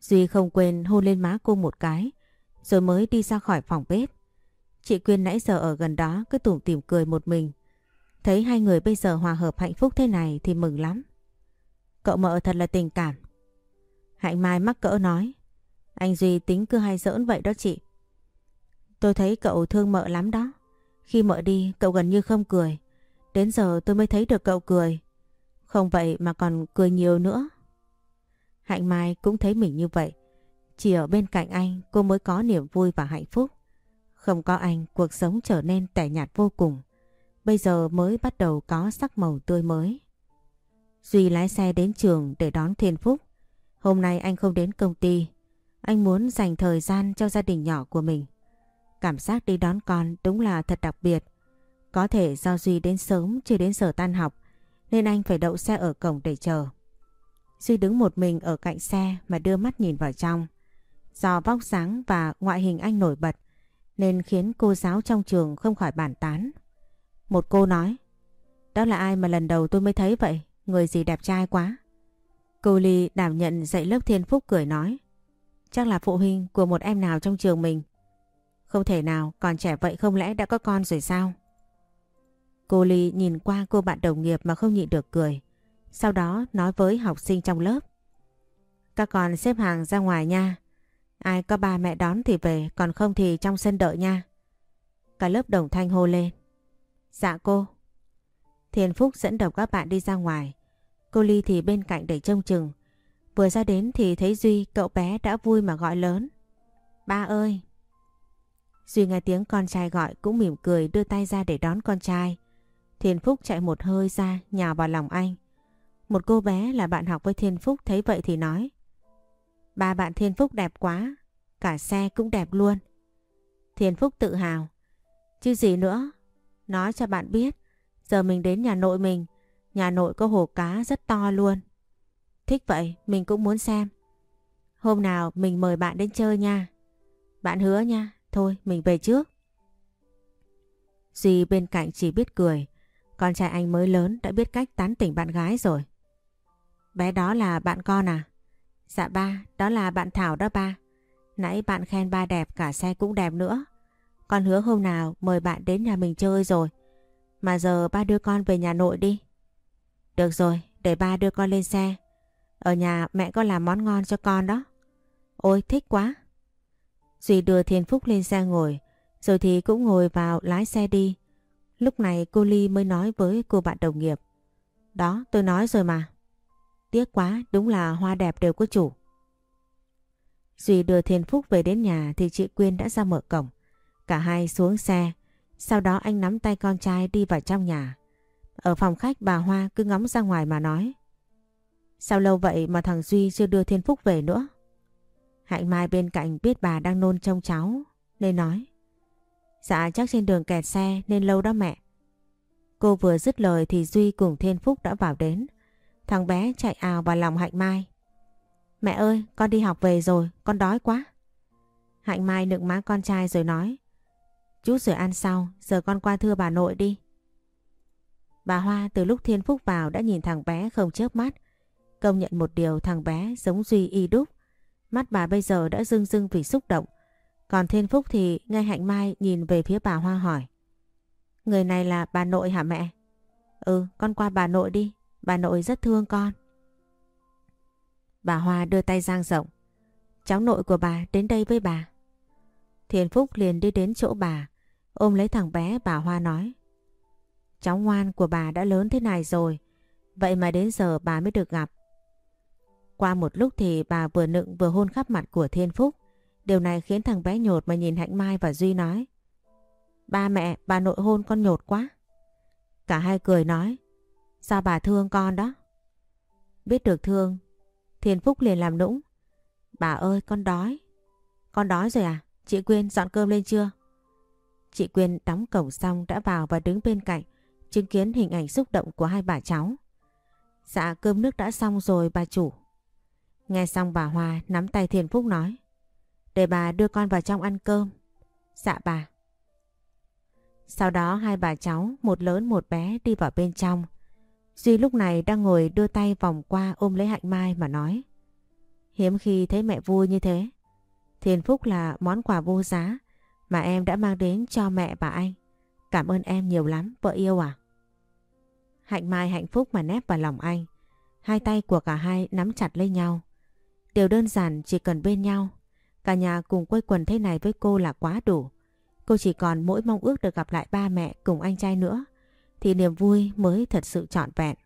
Duy không quên hôn lên má cô một cái, rồi mới đi ra khỏi phòng bếp. Chị Quyên nãy giờ ở gần đó cứ tủm tỉm cười một mình. Thấy hai người bây giờ hòa hợp hạnh phúc thế này thì mừng lắm. Cậu mợ thật là tình cảm. Hạnh Mai mắc cỡ nói. Anh Duy tính cứ hay giỡn vậy đó chị. Tôi thấy cậu thương mợ lắm đó. Khi mợ đi, cậu gần như không cười. Đến giờ tôi mới thấy được cậu cười. Không vậy mà còn cười nhiều nữa. Hạnh Mai cũng thấy mình như vậy. Chỉ ở bên cạnh anh, cô mới có niềm vui và hạnh phúc. Không có anh, cuộc sống trở nên tẻ nhạt vô cùng. Bây giờ mới bắt đầu có sắc màu tươi mới. Duy lái xe đến trường để đón Thiên Phúc. Hôm nay anh không đến công ty. Anh muốn dành thời gian cho gia đình nhỏ của mình. Cảm giác đi đón con đúng là thật đặc biệt. Có thể do Duy đến sớm chưa đến giờ tan học nên anh phải đậu xe ở cổng để chờ. Duy đứng một mình ở cạnh xe mà đưa mắt nhìn vào trong. Do vóc dáng và ngoại hình anh nổi bật nên khiến cô giáo trong trường không khỏi bàn tán. Một cô nói, đó là ai mà lần đầu tôi mới thấy vậy, người gì đẹp trai quá. Cô Ly đảm nhận dạy lớp thiên phúc cười nói, chắc là phụ huynh của một em nào trong trường mình. Không thể nào, còn trẻ vậy không lẽ đã có con rồi sao? Cô Ly nhìn qua cô bạn đồng nghiệp mà không nhịn được cười. Sau đó nói với học sinh trong lớp. Các con xếp hàng ra ngoài nha. Ai có ba mẹ đón thì về, còn không thì trong sân đợi nha. Cả lớp đồng thanh hô lên. Dạ cô. thiên Phúc dẫn đầu các bạn đi ra ngoài. Cô Ly thì bên cạnh để trông chừng. Vừa ra đến thì thấy Duy, cậu bé đã vui mà gọi lớn. Ba ơi! Duy nghe tiếng con trai gọi cũng mỉm cười đưa tay ra để đón con trai. thiên Phúc chạy một hơi ra nhào vào lòng anh. Một cô bé là bạn học với Thiên Phúc thấy vậy thì nói. Ba bạn Thiên Phúc đẹp quá, cả xe cũng đẹp luôn. Thiên Phúc tự hào. Chứ gì nữa, nói cho bạn biết, giờ mình đến nhà nội mình, nhà nội có hồ cá rất to luôn. Thích vậy, mình cũng muốn xem. Hôm nào mình mời bạn đến chơi nha. Bạn hứa nha, thôi mình về trước. Duy bên cạnh chỉ biết cười, con trai anh mới lớn đã biết cách tán tỉnh bạn gái rồi. Bé đó là bạn con à? Dạ ba, đó là bạn Thảo đó ba. Nãy bạn khen ba đẹp cả xe cũng đẹp nữa. Con hứa hôm nào mời bạn đến nhà mình chơi rồi. Mà giờ ba đưa con về nhà nội đi. Được rồi, để ba đưa con lên xe. Ở nhà mẹ có làm món ngon cho con đó. Ôi thích quá. Duy đưa Thiên Phúc lên xe ngồi, rồi thì cũng ngồi vào lái xe đi. Lúc này cô Ly mới nói với cô bạn đồng nghiệp. Đó, tôi nói rồi mà. Tiếc quá, đúng là hoa đẹp đều có chủ. Duy đưa Thiên Phúc về đến nhà thì chị Quyên đã ra mở cổng. Cả hai xuống xe, sau đó anh nắm tay con trai đi vào trong nhà. Ở phòng khách bà Hoa cứ ngóng ra ngoài mà nói. Sao lâu vậy mà thằng Duy chưa đưa Thiên Phúc về nữa? Hạnh Mai bên cạnh biết bà đang nôn trông cháu nên nói. Dạ chắc trên đường kẹt xe nên lâu đó mẹ. Cô vừa dứt lời thì Duy cùng Thiên Phúc đã vào đến. Thằng bé chạy ào vào lòng Hạnh Mai. Mẹ ơi, con đi học về rồi, con đói quá. Hạnh Mai nựng má con trai rồi nói. chú rồi ăn sau, giờ con qua thưa bà nội đi. Bà Hoa từ lúc Thiên Phúc vào đã nhìn thằng bé không chớp mắt. Công nhận một điều thằng bé giống Duy y đúc. Mắt bà bây giờ đã rưng rưng vì xúc động. Còn Thiên Phúc thì nghe Hạnh Mai nhìn về phía bà Hoa hỏi. Người này là bà nội hả mẹ? Ừ, con qua bà nội đi. Bà nội rất thương con. Bà Hoa đưa tay giang rộng. Cháu nội của bà đến đây với bà. Thiên Phúc liền đi đến chỗ bà, ôm lấy thằng bé bà Hoa nói. Cháu ngoan của bà đã lớn thế này rồi, vậy mà đến giờ bà mới được gặp. Qua một lúc thì bà vừa nựng vừa hôn khắp mặt của Thiên Phúc. Điều này khiến thằng bé nhột mà nhìn Hạnh Mai và Duy nói. Ba mẹ, bà nội hôn con nhột quá. Cả hai cười nói. Sao bà thương con đó? Biết được thương, Thiên Phúc liền làm nũng. Bà ơi, con đói. Con đói rồi à? Chị Quyên dọn cơm lên chưa? Chị Quyên đóng cổng xong đã vào và đứng bên cạnh, chứng kiến hình ảnh xúc động của hai bà cháu. Dạ cơm nước đã xong rồi bà chủ. Nghe xong bà Hoa nắm tay Thiền Phúc nói. Để bà đưa con vào trong ăn cơm. Dạ bà. Sau đó hai bà cháu, một lớn một bé đi vào bên trong. Duy lúc này đang ngồi đưa tay vòng qua ôm lấy Hạnh Mai mà nói. Hiếm khi thấy mẹ vui như thế. Thiền Phúc là món quà vô giá mà em đã mang đến cho mẹ và anh. Cảm ơn em nhiều lắm, vợ yêu à? Hạnh Mai hạnh phúc mà nép vào lòng anh. Hai tay của cả hai nắm chặt lấy nhau. Điều đơn giản chỉ cần bên nhau. Cả nhà cùng quây quần thế này với cô là quá đủ. Cô chỉ còn mỗi mong ước được gặp lại ba mẹ cùng anh trai nữa. Thì niềm vui mới thật sự trọn vẹn.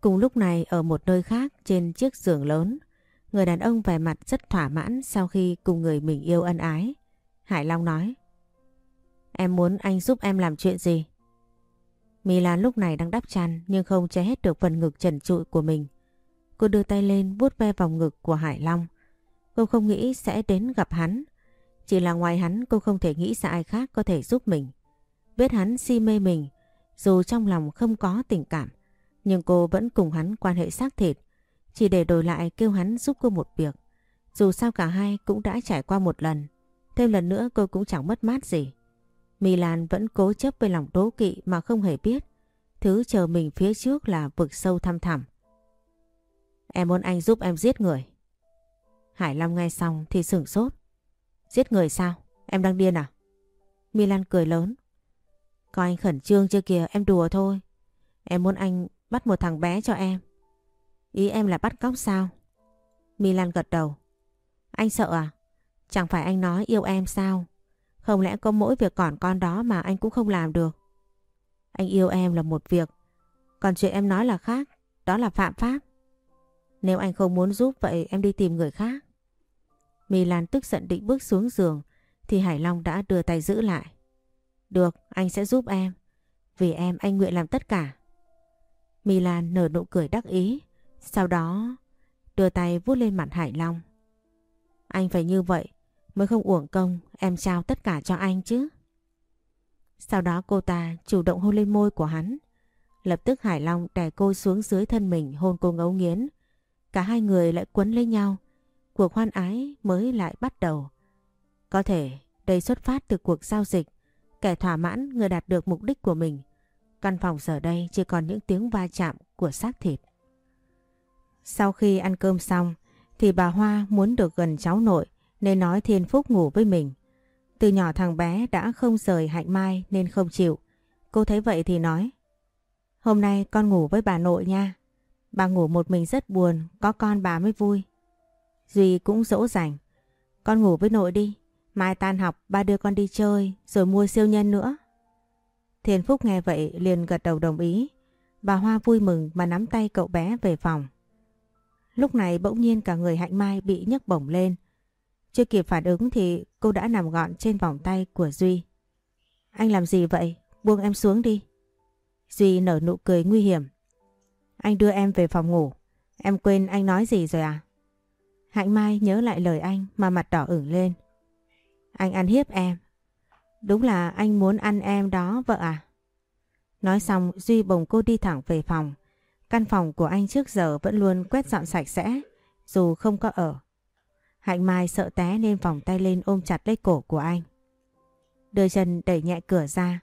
Cùng lúc này, ở một nơi khác trên chiếc giường lớn. Người đàn ông vẻ mặt rất thỏa mãn sau khi cùng người mình yêu ân ái. Hải Long nói. Em muốn anh giúp em làm chuyện gì? Milan lúc này đang đắp chăn nhưng không che hết được phần ngực trần trụi của mình. Cô đưa tay lên vuốt ve vòng ngực của Hải Long. Cô không nghĩ sẽ đến gặp hắn. Chỉ là ngoài hắn cô không thể nghĩ ra ai khác có thể giúp mình. Biết hắn si mê mình, dù trong lòng không có tình cảm, nhưng cô vẫn cùng hắn quan hệ xác thịt, chỉ để đổi lại kêu hắn giúp cô một việc. Dù sao cả hai cũng đã trải qua một lần, thêm lần nữa cô cũng chẳng mất mát gì. Milan vẫn cố chấp với lòng đố kỵ mà không hề biết. Thứ chờ mình phía trước là vực sâu thăm thẳm. Em muốn anh giúp em giết người. Hải Long nghe xong thì sửng sốt. Giết người sao? Em đang điên à? Milan cười lớn. Có anh khẩn trương chưa kìa, em đùa thôi. Em muốn anh bắt một thằng bé cho em. Ý em là bắt cóc sao? Milan gật đầu. Anh sợ à? Chẳng phải anh nói yêu em sao? Không lẽ có mỗi việc còn con đó mà anh cũng không làm được? Anh yêu em là một việc, còn chuyện em nói là khác, đó là phạm pháp. Nếu anh không muốn giúp vậy em đi tìm người khác. My Lan tức giận định bước xuống giường thì Hải Long đã đưa tay giữ lại. Được, anh sẽ giúp em. Vì em anh nguyện làm tất cả. My Lan nở nụ cười đắc ý. Sau đó đưa tay vuốt lên mặt Hải Long. Anh phải như vậy mới không uổng công em trao tất cả cho anh chứ. Sau đó cô ta chủ động hôn lên môi của hắn. Lập tức Hải Long đè cô xuống dưới thân mình hôn cô ngấu nghiến. Cả hai người lại quấn lấy nhau. Cuộc hoan ái mới lại bắt đầu. Có thể đây xuất phát từ cuộc giao dịch. Kẻ thỏa mãn, người đạt được mục đích của mình. Căn phòng giờ đây chỉ còn những tiếng va chạm của xác thịt. Sau khi ăn cơm xong, thì bà Hoa muốn được gần cháu nội, nên nói Thiên Phúc ngủ với mình. Từ nhỏ thằng bé đã không rời Hạnh Mai nên không chịu. Cô thấy vậy thì nói, Hôm nay con ngủ với bà nội nha. Bà ngủ một mình rất buồn, có con bà mới vui. Duy cũng dỗ dành. Con ngủ với nội đi, mai tan học ba đưa con đi chơi rồi mua siêu nhân nữa. Thiên Phúc nghe vậy liền gật đầu đồng ý. Bà Hoa vui mừng mà nắm tay cậu bé về phòng. Lúc này bỗng nhiên cả người Hạnh Mai bị nhấc bổng lên. Chưa kịp phản ứng thì cô đã nằm gọn trên vòng tay của Duy. Anh làm gì vậy? Buông em xuống đi. Duy nở nụ cười nguy hiểm. Anh đưa em về phòng ngủ. Em quên anh nói gì rồi à? Hạnh Mai nhớ lại lời anh mà mặt đỏ ửng lên. Anh ăn hiếp em. Đúng là anh muốn ăn em đó, vợ à? Nói xong, Duy bồng cô đi thẳng về phòng. Căn phòng của anh trước giờ vẫn luôn quét dọn sạch sẽ, dù không có ở. Hạnh Mai sợ té nên vòng tay lên ôm chặt lấy cổ của anh. Đưa chân đẩy nhẹ cửa ra.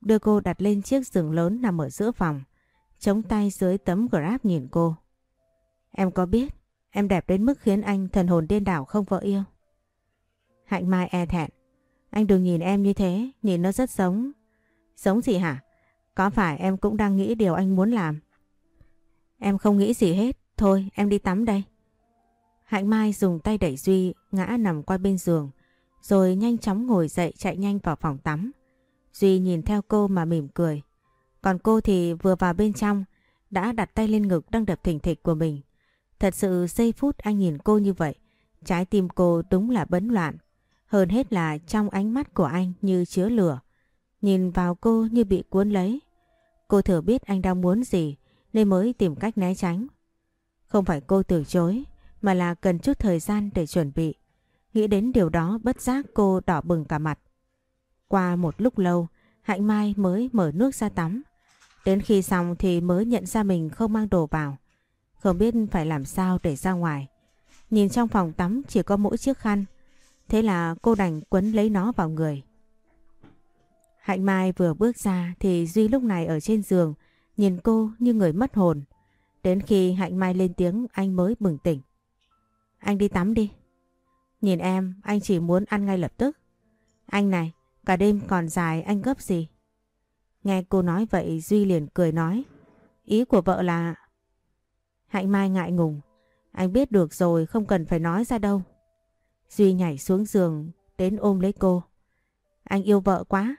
Đưa cô đặt lên chiếc giường lớn nằm ở giữa phòng. Chống tay dưới tấm grab nhìn cô. Em có biết em đẹp đến mức khiến anh thần hồn điên đảo không vợ yêu? Hạnh Mai e thẹn. Anh đừng nhìn em như thế, nhìn nó rất giống. Giống gì hả? Có phải em cũng đang nghĩ điều anh muốn làm? Em không nghĩ gì hết. Thôi em đi tắm đây. Hạnh Mai dùng tay đẩy Duy ngã nằm qua bên giường rồi nhanh chóng ngồi dậy chạy nhanh vào phòng tắm. Duy nhìn theo cô mà mỉm cười. Còn cô thì vừa vào bên trong đã đặt tay lên ngực đang đập thỉnh thịch của mình. Thật sự giây phút anh nhìn cô như vậy trái tim cô đúng là bấn loạn. Hơn hết là trong ánh mắt của anh như chứa lửa. Nhìn vào cô như bị cuốn lấy. Cô thừa biết anh đang muốn gì nên mới tìm cách né tránh. Không phải cô từ chối mà là cần chút thời gian để chuẩn bị. Nghĩ đến điều đó bất giác cô đỏ bừng cả mặt. Qua một lúc lâu, Hạnh Mai mới mở nước ra tắm. Đến khi xong thì mới nhận ra mình không mang đồ vào. Không biết phải làm sao để ra ngoài. Nhìn trong phòng tắm chỉ có mỗi chiếc khăn. Thế là cô đành quấn lấy nó vào người. Hạnh Mai vừa bước ra thì Duy lúc này ở trên giường nhìn cô như người mất hồn. Đến khi Hạnh Mai lên tiếng anh mới bừng tỉnh. Anh đi tắm đi. Nhìn em anh chỉ muốn ăn ngay lập tức. Anh này, cả đêm còn dài anh gấp gì? Nghe cô nói vậy, Duy liền cười nói. Ý của vợ là... Hạnh Mai ngại ngùng. Anh biết được rồi, không cần phải nói ra đâu. Duy nhảy xuống giường, đến ôm lấy cô. Anh yêu vợ quá.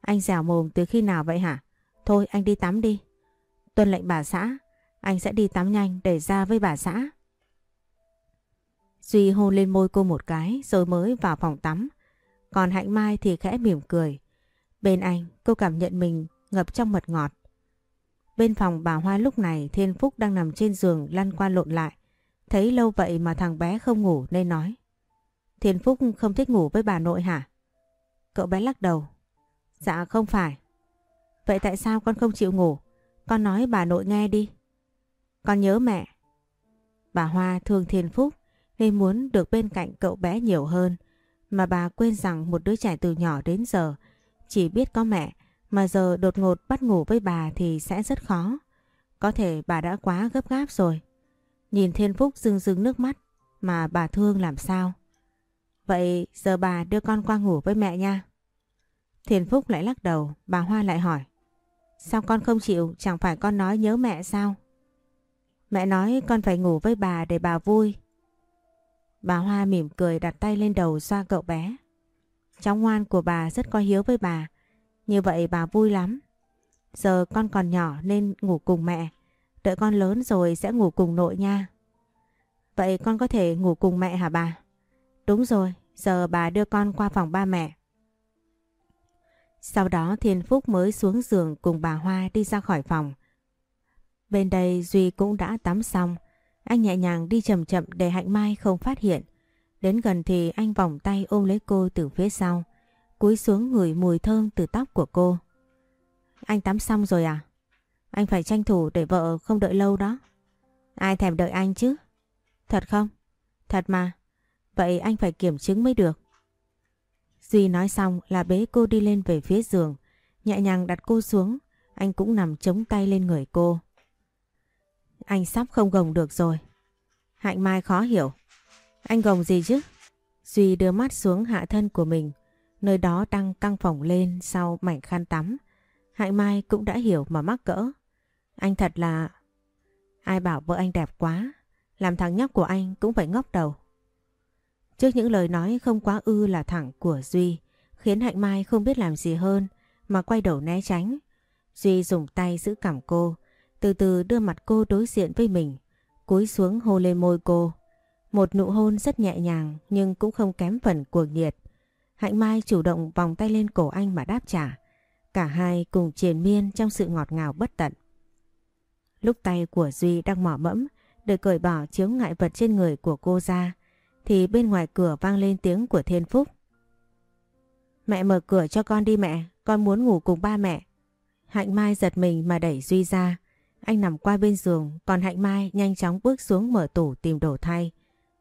Anh dẻo mồm từ khi nào vậy hả? Thôi, anh đi tắm đi. Tuân lệnh bà xã. Anh sẽ đi tắm nhanh để ra với bà xã. Duy hôn lên môi cô một cái, rồi mới vào phòng tắm. Còn Hạnh Mai thì khẽ mỉm cười. Bên anh, cô cảm nhận mình ngập trong mật ngọt. Bên phòng bà Hoa lúc này, Thiên Phúc đang nằm trên giường lăn qua lộn lại. Thấy lâu vậy mà thằng bé không ngủ nên nói. Thiên Phúc không thích ngủ với bà nội hả? Cậu bé lắc đầu. Dạ không phải. Vậy tại sao con không chịu ngủ? Con nói bà nội nghe đi. Con nhớ mẹ. Bà Hoa thương Thiên Phúc nên muốn được bên cạnh cậu bé nhiều hơn. Mà bà quên rằng một đứa trẻ từ nhỏ đến giờ chỉ biết có mẹ mà giờ đột ngột bắt ngủ với bà thì sẽ rất khó. Có thể bà đã quá gấp gáp rồi. Nhìn Thiên Phúc rưng rưng nước mắt mà bà thương làm sao. Vậy giờ bà đưa con qua ngủ với mẹ nha. Thiên Phúc lại lắc đầu, bà Hoa lại hỏi. Sao con không chịu, chẳng phải con nói nhớ mẹ sao? Mẹ nói con phải ngủ với bà để bà vui. Bà Hoa mỉm cười đặt tay lên đầu xoa cậu bé. Cháu ngoan của bà rất có hiếu với bà. Như vậy bà vui lắm. Giờ con còn nhỏ nên ngủ cùng mẹ. Đợi con lớn rồi sẽ ngủ cùng nội nha. Vậy con có thể ngủ cùng mẹ hả bà? Đúng rồi, giờ bà đưa con qua phòng ba mẹ. Sau đó Thiên Phúc mới xuống giường cùng bà Hoa đi ra khỏi phòng. Bên đây Duy cũng đã tắm xong. Anh nhẹ nhàng đi chậm chậm để Hạnh Mai không phát hiện. Đến gần thì anh vòng tay ôm lấy cô từ phía sau. Cúi xuống ngửi mùi thơm từ tóc của cô. Anh tắm xong rồi à? Anh phải tranh thủ để vợ không đợi lâu đó. Ai thèm đợi anh chứ? Thật không? Thật mà. Vậy anh phải kiểm chứng mới được. Duy nói xong là bế cô đi lên về phía giường. Nhẹ nhàng đặt cô xuống. Anh cũng nằm chống tay lên người cô. Anh sắp không gồng được rồi. Hạnh Mai khó hiểu. Anh gồng gì chứ? Duy đưa mắt xuống hạ thân của mình. Nơi đó đang căng phồng lên sau mảnh khăn tắm. Hạnh Mai cũng đã hiểu mà mắc cỡ. Anh thật là... Ai bảo vợ anh đẹp quá. Làm thằng nhóc của anh cũng phải ngóc đầu. Trước những lời nói không quá ư là thẳng của Duy, khiến Hạnh Mai không biết làm gì hơn mà quay đầu né tránh. Duy dùng tay giữ cằm cô, từ từ đưa mặt cô đối diện với mình, cúi xuống hôn lên môi cô. Một nụ hôn rất nhẹ nhàng nhưng cũng không kém phần cuồng nhiệt. Hạnh Mai chủ động vòng tay lên cổ anh mà đáp trả. Cả hai cùng triền miên trong sự ngọt ngào bất tận. Lúc tay của Duy đang mỏ mẫm để cởi bỏ chiếu ngại vật trên người của cô ra thì bên ngoài cửa vang lên tiếng của Thiên Phúc. Mẹ mở cửa cho con đi mẹ, con muốn ngủ cùng ba mẹ. Hạnh Mai giật mình mà đẩy Duy ra. Anh nằm qua bên giường, còn Hạnh Mai nhanh chóng bước xuống mở tủ tìm đồ thay.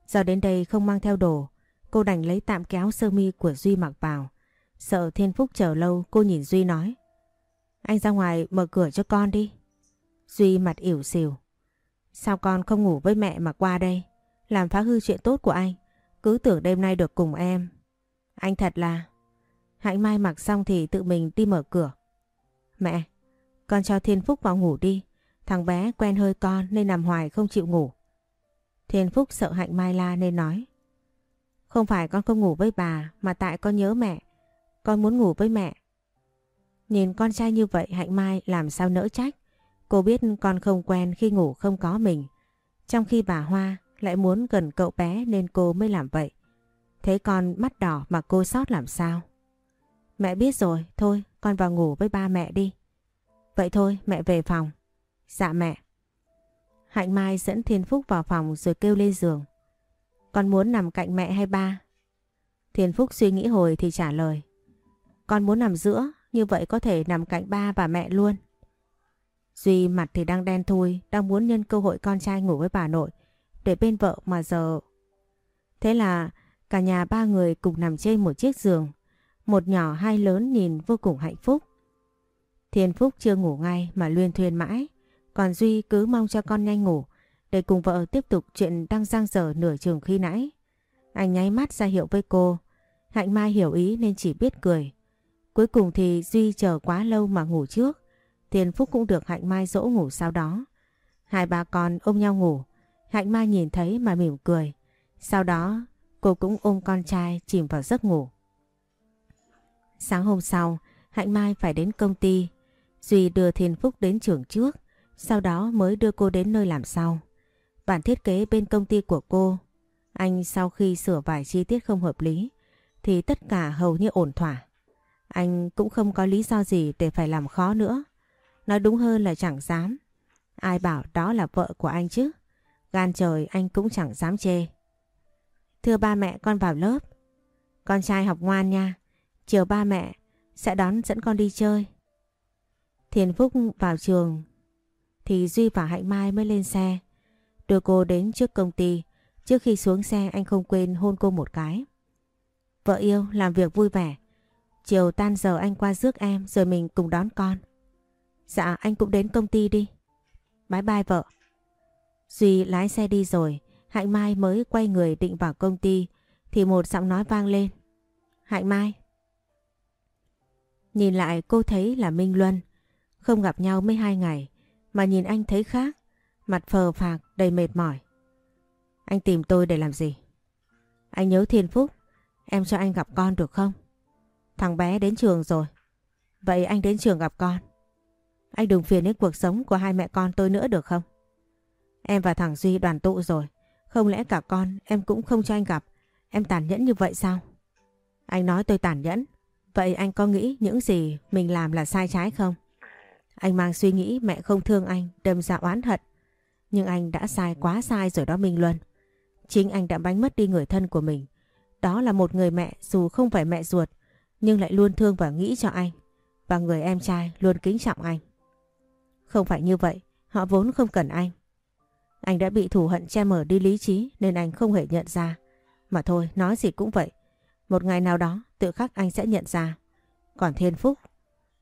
Do đến đây không mang theo đồ, cô đành lấy tạm kéo sơ mi của Duy mặc vào. Sợ Thiên Phúc chờ lâu, cô nhìn Duy nói. Anh ra ngoài mở cửa cho con đi. Duy mặt ỉu xìu. Sao con không ngủ với mẹ mà qua đây? Làm phá hư chuyện tốt của anh. Cứ tưởng đêm nay được cùng em. Anh thật là... Hạnh Mai mặc xong thì tự mình đi mở cửa. Mẹ, con cho Thiên Phúc vào ngủ đi. Thằng bé quen hơi con nên nằm hoài không chịu ngủ. Thiên Phúc sợ Hạnh Mai la nên nói. Không phải con không ngủ với bà mà tại con nhớ mẹ. Con muốn ngủ với mẹ. Nhìn con trai như vậy Hạnh Mai làm sao nỡ trách. Cô biết con không quen khi ngủ không có mình. Trong khi bà Hoa lại muốn gần cậu bé nên cô mới làm vậy. Thấy con mắt đỏ mà cô sót làm sao? Mẹ biết rồi, thôi con vào ngủ với ba mẹ đi. Vậy thôi mẹ về phòng. Dạ mẹ. Hạnh Mai dẫn Thiên Phúc vào phòng rồi kêu lên giường. Con muốn nằm cạnh mẹ hay ba? Thiên Phúc suy nghĩ hồi thì trả lời. Con muốn nằm giữa như vậy có thể nằm cạnh ba và mẹ luôn. Duy mặt thì đang đen thui, đang muốn nhân cơ hội con trai ngủ với bà nội, để bên vợ mà giờ... Thế là cả nhà ba người cùng nằm trên một chiếc giường, một nhỏ hai lớn nhìn vô cùng hạnh phúc. Thiên Phúc chưa ngủ ngay mà luyên thuyên mãi, còn Duy cứ mong cho con nhanh ngủ để cùng vợ tiếp tục chuyện đang giang dở nửa trường khi nãy. Anh nháy mắt ra hiệu với cô, Hạnh Mai hiểu ý nên chỉ biết cười. Cuối cùng thì Duy chờ quá lâu mà ngủ trước, Thiên Phúc cũng được Hạnh Mai dỗ ngủ sau đó. Hai bà con ôm nhau ngủ, Hạnh Mai nhìn thấy mà mỉm cười. Sau đó cô cũng ôm con trai chìm vào giấc ngủ. Sáng hôm sau, Hạnh Mai phải đến công ty. Duy đưa Thiên Phúc đến trường trước, sau đó mới đưa cô đến nơi làm sau. Bản thiết kế bên công ty của cô, anh sau khi sửa vài chi tiết không hợp lý, thì tất cả hầu như ổn thỏa. Anh cũng không có lý do gì để phải làm khó nữa. Nói đúng hơn là chẳng dám. Ai bảo đó là vợ của anh chứ? Gan trời anh cũng chẳng dám chê. Thưa ba mẹ con vào lớp. Con trai học ngoan nha. Chiều ba mẹ sẽ đón dẫn con đi chơi. Thiền Phúc vào trường thì Duy và Hạnh Mai mới lên xe. Đưa cô đến trước công ty. Trước khi xuống xe anh không quên hôn cô một cái. Vợ yêu làm việc vui vẻ. Chiều tan giờ anh qua rước em rồi mình cùng đón con. Dạ anh cũng đến công ty đi. Bye bye vợ. Duy lái xe đi rồi, Hạnh Mai mới quay người định vào công ty thì một giọng nói vang lên. Hạnh Mai. Nhìn lại cô thấy là Minh Luân. Không gặp nhau mấy hai ngày mà nhìn anh thấy khác. Mặt phờ phạc, đầy mệt mỏi. Anh tìm tôi để làm gì? Anh nhớ Thiên Phúc. Em cho anh gặp con được không? Thằng bé đến trường rồi. Vậy anh đến trường gặp con. Anh đừng phiền đến cuộc sống của hai mẹ con tôi nữa được không? Em và thằng Duy đoàn tụ rồi. Không lẽ cả con em cũng không cho anh gặp. Em tàn nhẫn như vậy sao? Anh nói tôi tàn nhẫn. Vậy anh có nghĩ những gì mình làm là sai trái không? Anh mang suy nghĩ mẹ không thương anh, đâm ra oán hận. Nhưng anh đã sai quá sai rồi đó Minh Luân. Chính anh đã bánh mất đi người thân của mình. Đó là một người mẹ dù không phải mẹ ruột, nhưng lại luôn thương và nghĩ cho anh. Và người em trai luôn kính trọng anh. Không phải như vậy, họ vốn không cần anh. Anh đã bị thù hận che mở đi lý trí nên anh không hề nhận ra. Mà thôi, nói gì cũng vậy. Một ngày nào đó tự khắc anh sẽ nhận ra. Còn Thiên Phúc,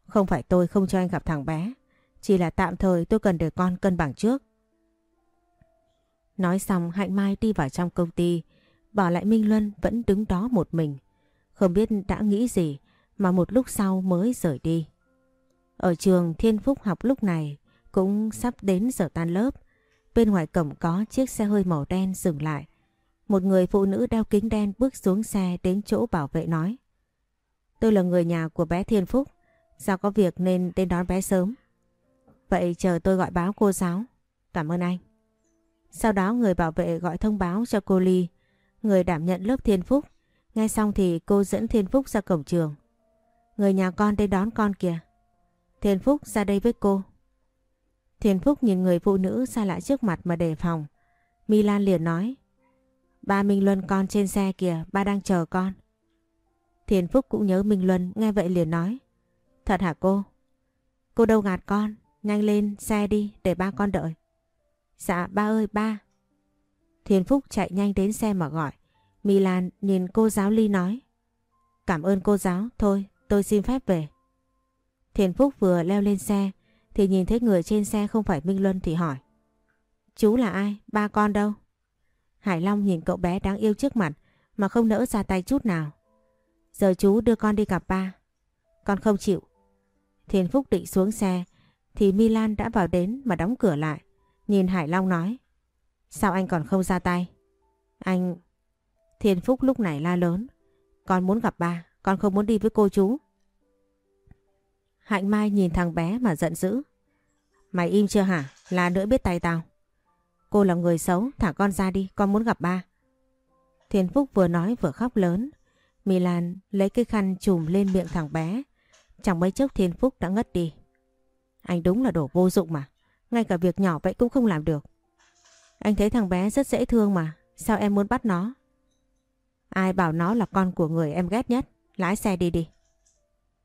không phải tôi không cho anh gặp thằng bé. Chỉ là tạm thời tôi cần để con cân bằng trước. Nói xong Hạnh Mai đi vào trong công ty, bỏ lại Minh Luân vẫn đứng đó một mình. Không biết đã nghĩ gì mà một lúc sau mới rời đi. Ở trường Thiên Phúc học lúc này cũng sắp đến giờ tan lớp. Bên ngoài cổng có chiếc xe hơi màu đen dừng lại. Một người phụ nữ đeo kính đen bước xuống xe đến chỗ bảo vệ nói. Tôi là người nhà của bé Thiên Phúc. Do có việc nên đến đón bé sớm. Vậy chờ tôi gọi báo cô giáo. Cảm ơn anh. Sau đó người bảo vệ gọi thông báo cho cô Ly, người đảm nhận lớp Thiên Phúc. nghe xong thì cô dẫn Thiên Phúc ra cổng trường. Người nhà con đến đón con kìa. Thiên Phúc ra đây với cô. Thiên Phúc nhìn người phụ nữ xa lại trước mặt mà đề phòng. Milan liền nói. Ba Minh Luân con trên xe kìa, ba đang chờ con. Thiên Phúc cũng nhớ Minh Luân, nghe vậy liền nói. Thật hả cô? Cô đâu gạt con, nhanh lên xe đi để ba con đợi. Dạ ba ơi ba. Thiên Phúc chạy nhanh đến xe mà gọi. Milan nhìn cô giáo Ly nói. Cảm ơn cô giáo, thôi tôi xin phép về. Thiên Phúc vừa leo lên xe thì nhìn thấy người trên xe không phải Minh Luân thì hỏi. Chú là ai? Ba con đâu? Hải Long nhìn cậu bé đáng yêu trước mặt mà không nỡ ra tay chút nào. Giờ chú đưa con đi gặp ba. Con không chịu. Thiên Phúc định xuống xe thì Milan đã vào đến mà đóng cửa lại. Nhìn Hải Long nói. Sao anh còn không ra tay? Anh... Thiên Phúc lúc này la lớn. Con muốn gặp ba, con không muốn đi với cô chú. Hạnh Mai nhìn thằng bé mà giận dữ. Mày im chưa hả? Là nữa biết tay tao. Cô là người xấu, thả con ra đi, con muốn gặp ba. Thiên Phúc vừa nói vừa khóc lớn. Milan lấy cái khăn chùm lên miệng thằng bé. Chẳng mấy chốc Thiên Phúc đã ngất đi. Anh đúng là đồ vô dụng mà. Ngay cả việc nhỏ vậy cũng không làm được. Anh thấy thằng bé rất dễ thương mà. Sao em muốn bắt nó? Ai bảo nó là con của người em ghét nhất? Lái xe đi đi.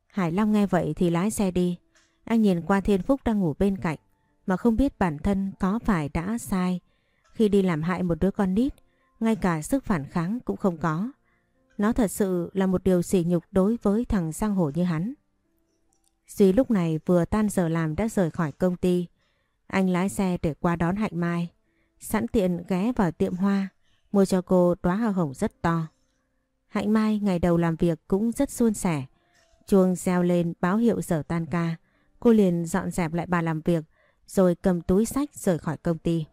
Hải Long nghe vậy thì lái xe đi. Anh nhìn qua Thiên Phúc đang ngủ bên cạnh mà không biết bản thân có phải đã sai khi đi làm hại một đứa con nít, ngay cả sức phản kháng cũng không có. Nó thật sự là một điều sỉ nhục đối với thằng giang hồ như hắn. Duy lúc này vừa tan giờ làm đã rời khỏi công ty. Anh lái xe để qua đón Hạnh Mai. Sẵn tiện ghé vào tiệm hoa, mua cho cô đóa hoa hồng rất to. Hạnh Mai ngày đầu làm việc cũng rất suôn sẻ. Chuông reo lên báo hiệu giờ tan ca. Cô liền dọn dẹp lại bàn làm việc rồi cầm túi sách rời khỏi công ty.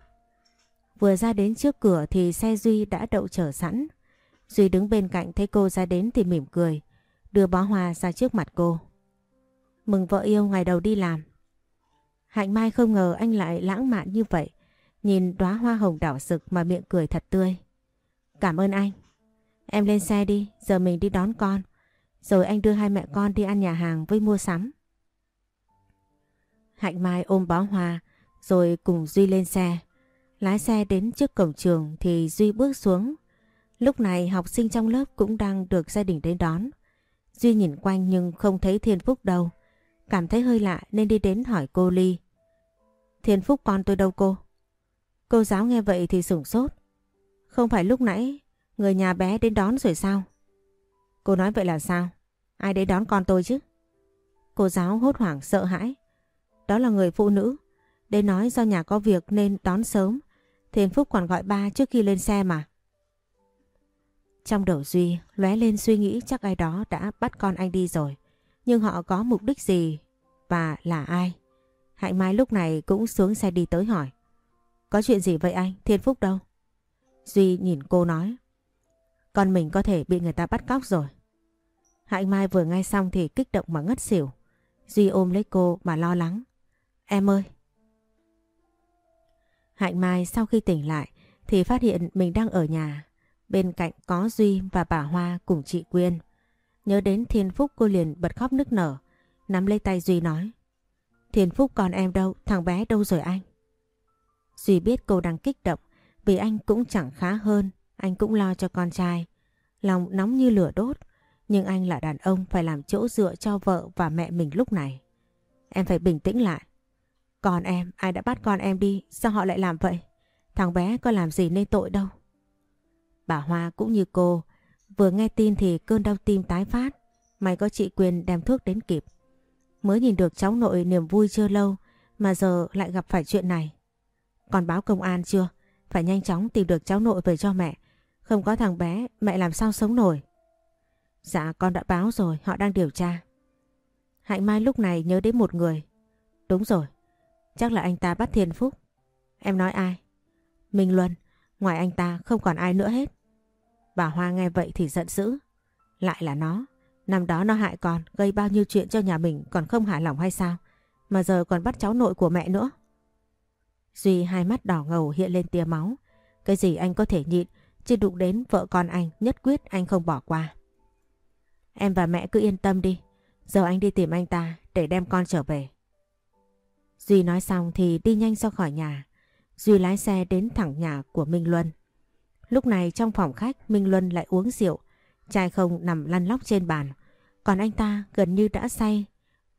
Vừa ra đến trước cửa thì xe Duy đã đậu chờ sẵn. Duy đứng bên cạnh thấy cô ra đến thì mỉm cười, đưa bó hoa ra trước mặt cô. Mừng vợ yêu ngày đầu đi làm. Hạnh Mai không ngờ anh lại lãng mạn như vậy, nhìn đóa hoa hồng đảo sực mà miệng cười thật tươi. Cảm ơn anh. Em lên xe đi, giờ mình đi đón con. Rồi anh đưa hai mẹ con đi ăn nhà hàng với mua sắm. Hạnh Mai ôm bó hoa rồi cùng Duy lên xe. Lái xe đến trước cổng trường thì Duy bước xuống. Lúc này học sinh trong lớp cũng đang được gia đình đến đón. Duy nhìn quanh nhưng không thấy Thiên Phúc đâu. Cảm thấy hơi lạ nên đi đến hỏi cô Ly. Thiên Phúc con tôi đâu cô? Cô giáo nghe vậy thì sửng sốt. Không phải lúc nãy, người nhà bé đến đón rồi sao? Cô nói vậy là sao? Ai đến đón con tôi chứ? Cô giáo hốt hoảng sợ hãi. Đó là người phụ nữ. Đến nói do nhà có việc nên đón sớm. Thiên Phúc còn gọi ba trước khi lên xe mà. Trong đầu Duy lóe lên suy nghĩ chắc ai đó đã bắt con anh đi rồi. Nhưng họ có mục đích gì và là ai? Hạnh Mai lúc này cũng xuống xe đi tới hỏi. Có chuyện gì vậy anh? Thiên Phúc đâu? Duy nhìn cô nói. Con mình có thể bị người ta bắt cóc rồi. Hạnh Mai vừa nghe xong thì kích động mà ngất xỉu. Duy ôm lấy cô mà lo lắng. Em ơi! Hạnh Mai sau khi tỉnh lại thì phát hiện mình đang ở nhà. Bên cạnh có Duy và bà Hoa cùng chị Quyên. Nhớ đến Thiên Phúc cô liền bật khóc nức nở. Nắm lấy tay Duy nói. Thiên Phúc còn em đâu, thằng bé đâu rồi anh? Duy biết cô đang kích động vì anh cũng chẳng khá hơn, anh cũng lo cho con trai. Lòng nóng như lửa đốt, nhưng anh là đàn ông phải làm chỗ dựa cho vợ và mẹ mình lúc này. Em phải bình tĩnh lại. Còn em, ai đã bắt con em đi, sao họ lại làm vậy? Thằng bé có làm gì nên tội đâu. Bà Hoa cũng như cô, vừa nghe tin thì cơn đau tim tái phát. May có chị Quyền đem thuốc đến kịp. Mới nhìn được cháu nội niềm vui chưa lâu mà giờ lại gặp phải chuyện này. Còn báo công an chưa? Phải nhanh chóng tìm được cháu nội về cho mẹ. Không có thằng bé, mẹ làm sao sống nổi? Dạ con đã báo rồi, họ đang điều tra. Hạnh Mai lúc này nhớ đến một người. Đúng rồi, chắc là anh ta bắt Thiên Phúc. Em nói ai? Minh Luân, ngoài anh ta không còn ai nữa hết. Bà Hoa nghe vậy thì giận dữ. Lại là nó. Năm đó nó hại con, gây bao nhiêu chuyện cho nhà mình còn không hài lòng hay sao? Mà giờ còn bắt cháu nội của mẹ nữa. Duy hai mắt đỏ ngầu hiện lên tia máu. Cái gì anh có thể nhịn, chứ đụng đến vợ con anh nhất quyết anh không bỏ qua. Em và mẹ cứ yên tâm đi. Giờ anh đi tìm anh ta để đem con trở về. Duy nói xong thì đi nhanh ra khỏi nhà. Duy lái xe đến thẳng nhà của Minh Luân. Lúc này trong phòng khách, Minh Luân lại uống rượu. chai không nằm lăn lóc trên bàn. Còn anh ta gần như đã say.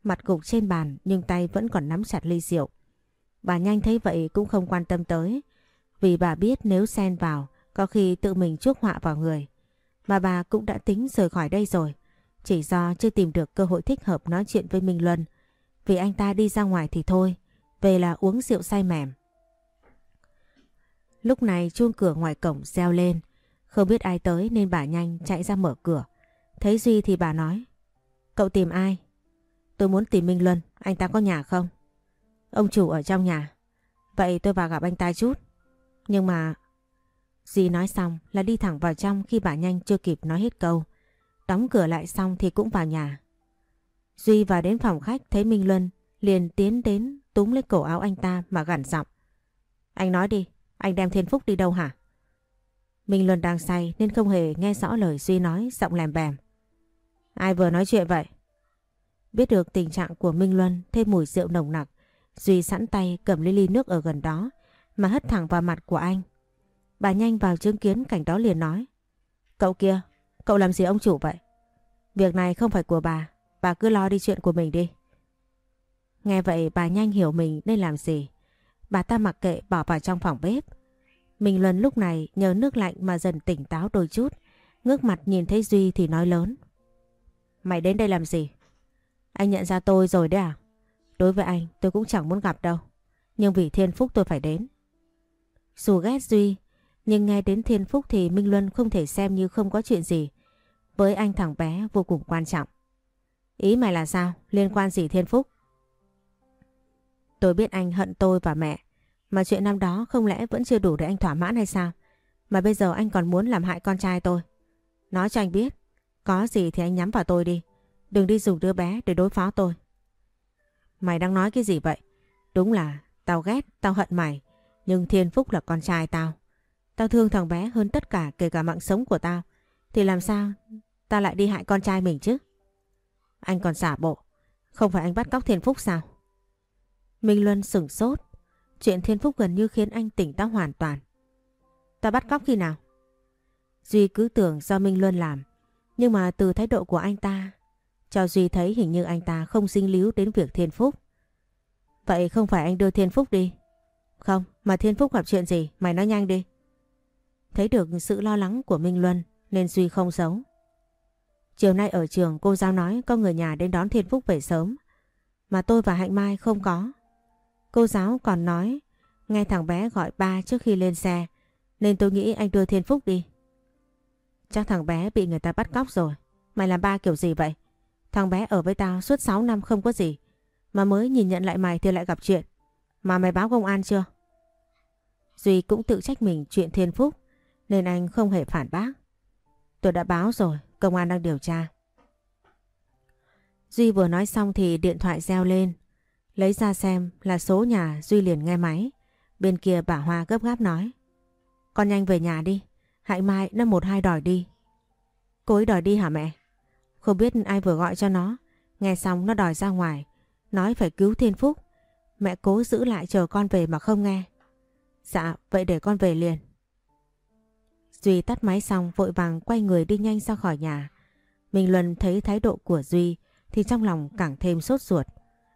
Mặt gục trên bàn, nhưng tay vẫn còn nắm chặt ly rượu. Bà nhanh thấy vậy cũng không quan tâm tới. Vì bà biết nếu xen vào, có khi tự mình chuốc họa vào người. Mà bà cũng đã tính rời khỏi đây rồi. Chỉ do chưa tìm được cơ hội thích hợp nói chuyện với Minh Luân. Vì anh ta đi ra ngoài thì thôi. Về là uống rượu say mềm. Lúc này chuông cửa ngoài cổng reo lên. Không biết ai tới nên bà nhanh chạy ra mở cửa. Thấy Duy thì bà nói. Cậu tìm ai? Tôi muốn tìm Minh Luân. Anh ta có nhà không? Ông chủ ở trong nhà. Vậy tôi vào gặp anh ta chút. Nhưng mà... Duy nói xong là đi thẳng vào trong khi bà nhanh chưa kịp nói hết câu. Đóng cửa lại xong thì cũng vào nhà. Duy vào đến phòng khách thấy Minh Luân liền tiến đến túm lấy cổ áo anh ta mà gằn giọng. Anh nói đi, anh đem Thiên Phúc đi đâu hả? Minh Luân đang say nên không hề nghe rõ lời Duy nói giọng lèm bèm. Ai vừa nói chuyện vậy? Biết được tình trạng của Minh Luân thêm mùi rượu nồng nặc, Duy sẵn tay cầm ly ly nước ở gần đó mà hất thẳng vào mặt của anh. Bà nhanh vào chứng kiến cảnh đó liền nói. Cậu kia, cậu làm gì ông chủ vậy? Việc này không phải của bà, bà cứ lo đi chuyện của mình đi. Nghe vậy bà nhanh hiểu mình nên làm gì. Bà ta mặc kệ bỏ vào trong phòng bếp. Minh Luân lúc này nhờ nước lạnh mà dần tỉnh táo đôi chút. Ngước mặt nhìn thấy Duy thì nói lớn. Mày đến đây làm gì? Anh nhận ra tôi rồi đấy à? Đối với anh tôi cũng chẳng muốn gặp đâu. Nhưng vì thiên phúc tôi phải đến. Dù ghét Duy, nhưng nghe đến thiên phúc thì Minh Luân không thể xem như không có chuyện gì. Với anh thằng bé vô cùng quan trọng. Ý mày là sao? Liên quan gì thiên phúc? Tôi biết anh hận tôi và mẹ. Mà chuyện năm đó không lẽ vẫn chưa đủ để anh thỏa mãn hay sao? Mà bây giờ anh còn muốn làm hại con trai tôi. Nói cho anh biết. Có gì thì anh nhắm vào tôi đi. Đừng đi dùng đứa bé để đối phó tôi. Mày đang nói cái gì vậy? Đúng là tao ghét, tao hận mày. Nhưng Thiên Phúc là con trai tao. Tao thương thằng bé hơn tất cả kể cả mạng sống của tao. Thì làm sao tao lại đi hại con trai mình chứ? Anh còn giả bộ. Không phải anh bắt cóc Thiên Phúc sao? Minh Luân sửng sốt. Chuyện Thiên Phúc gần như khiến anh tỉnh táo hoàn toàn. Ta bắt cóc khi nào? Duy cứ tưởng do Minh Luân làm. Nhưng mà từ thái độ của anh ta, cho Duy thấy hình như anh ta không dính líu đến việc Thiên Phúc. Vậy không phải anh đưa Thiên Phúc đi? Không, mà Thiên Phúc gặp chuyện gì? Mày nói nhanh đi. Thấy được sự lo lắng của Minh Luân nên Duy không giấu. Chiều nay ở trường cô giáo nói có người nhà đến đón Thiên Phúc về sớm. Mà tôi và Hạnh Mai không có. Cô giáo còn nói nghe thằng bé gọi ba trước khi lên xe nên tôi nghĩ anh đưa Thiên Phúc đi. Chắc thằng bé bị người ta bắt cóc rồi. Mày làm ba kiểu gì vậy? Thằng bé ở với tao suốt 6 năm không có gì. Mà mới nhìn nhận lại mày thì lại gặp chuyện. Mà mày báo công an chưa? Duy cũng tự trách mình chuyện Thiên Phúc nên anh không hề phản bác. Tôi đã báo rồi, công an đang điều tra. Duy vừa nói xong thì điện thoại reo lên. Lấy ra xem là số nhà Duy liền nghe máy. Bên kia bà Hoa gấp gáp nói. Con nhanh về nhà đi. Hãy Mai nó một hai đòi đi. Cô ấy đòi đi hả mẹ? Không biết ai vừa gọi cho nó. Nghe xong nó đòi ra ngoài. Nói phải cứu Thiên Phúc. Mẹ cố giữ lại chờ con về mà không nghe. Dạ, vậy để con về liền. Duy tắt máy xong vội vàng quay người đi nhanh ra khỏi nhà. Minh Luân thấy thái độ của Duy thì trong lòng càng thêm sốt ruột.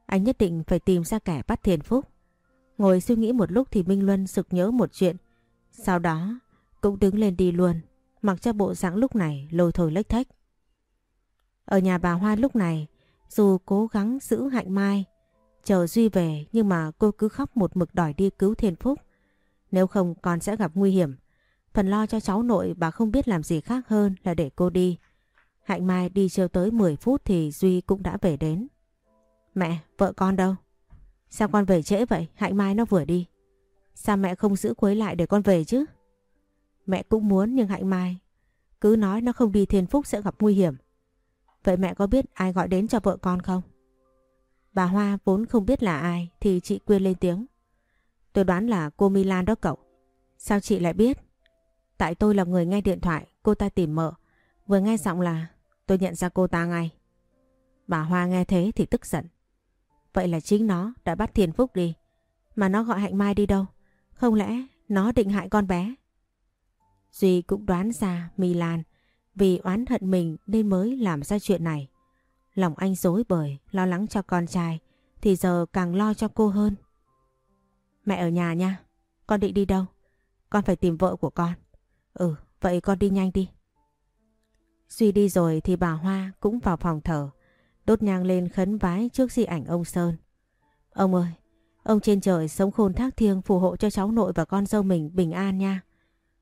Anh nhất định phải tìm ra kẻ bắt Thiền Phúc. Ngồi suy nghĩ một lúc thì Minh Luân sực nhớ một chuyện. Sau đó cũng đứng lên đi luôn, mặc cho bộ dạng lúc này lôi thôi lếch thách. Ở nhà bà Hoa lúc này, dù cố gắng giữ hạnh mai, chờ Duy về nhưng mà cô cứ khóc một mực đòi đi cứu Thiên Phúc. Nếu không con sẽ gặp nguy hiểm. Phần lo cho cháu nội bà không biết làm gì khác hơn là để cô đi. Hạnh Mai đi chưa tới 10 phút thì Duy cũng đã về đến. Mẹ, vợ con đâu? Sao con về trễ vậy? Hạnh Mai nó vừa đi. Sao mẹ không giữ quấy lại để con về chứ? Mẹ cũng muốn nhưng Hạnh Mai cứ nói nó không đi thiên phúc sẽ gặp nguy hiểm. Vậy mẹ có biết ai gọi đến cho vợ con không? Bà Hoa vốn không biết là ai thì chị Quyên lên tiếng. Tôi đoán là cô Milan đó cậu. Sao chị lại biết? Tại tôi là người nghe điện thoại, cô ta tìm mợ. Vừa nghe giọng là tôi nhận ra cô ta ngay. Bà Hoa nghe thế thì tức giận. Vậy là chính nó đã bắt Thiền Phúc đi. Mà nó gọi Hạnh Mai đi đâu? Không lẽ nó định hại con bé? Duy cũng đoán ra Milan vì oán hận mình nên mới làm ra chuyện này. Lòng anh dối bời, lo lắng cho con trai thì giờ càng lo cho cô hơn. Mẹ ở nhà nha, con định đi đâu? Con phải tìm vợ của con. Ừ, vậy con đi nhanh đi. Duy đi rồi thì bà Hoa cũng vào phòng thờ, đốt nhang lên khấn vái trước di ảnh ông Sơn. Ông ơi, ông trên trời sống khôn thác thiêng phù hộ cho cháu nội và con dâu mình bình an nha.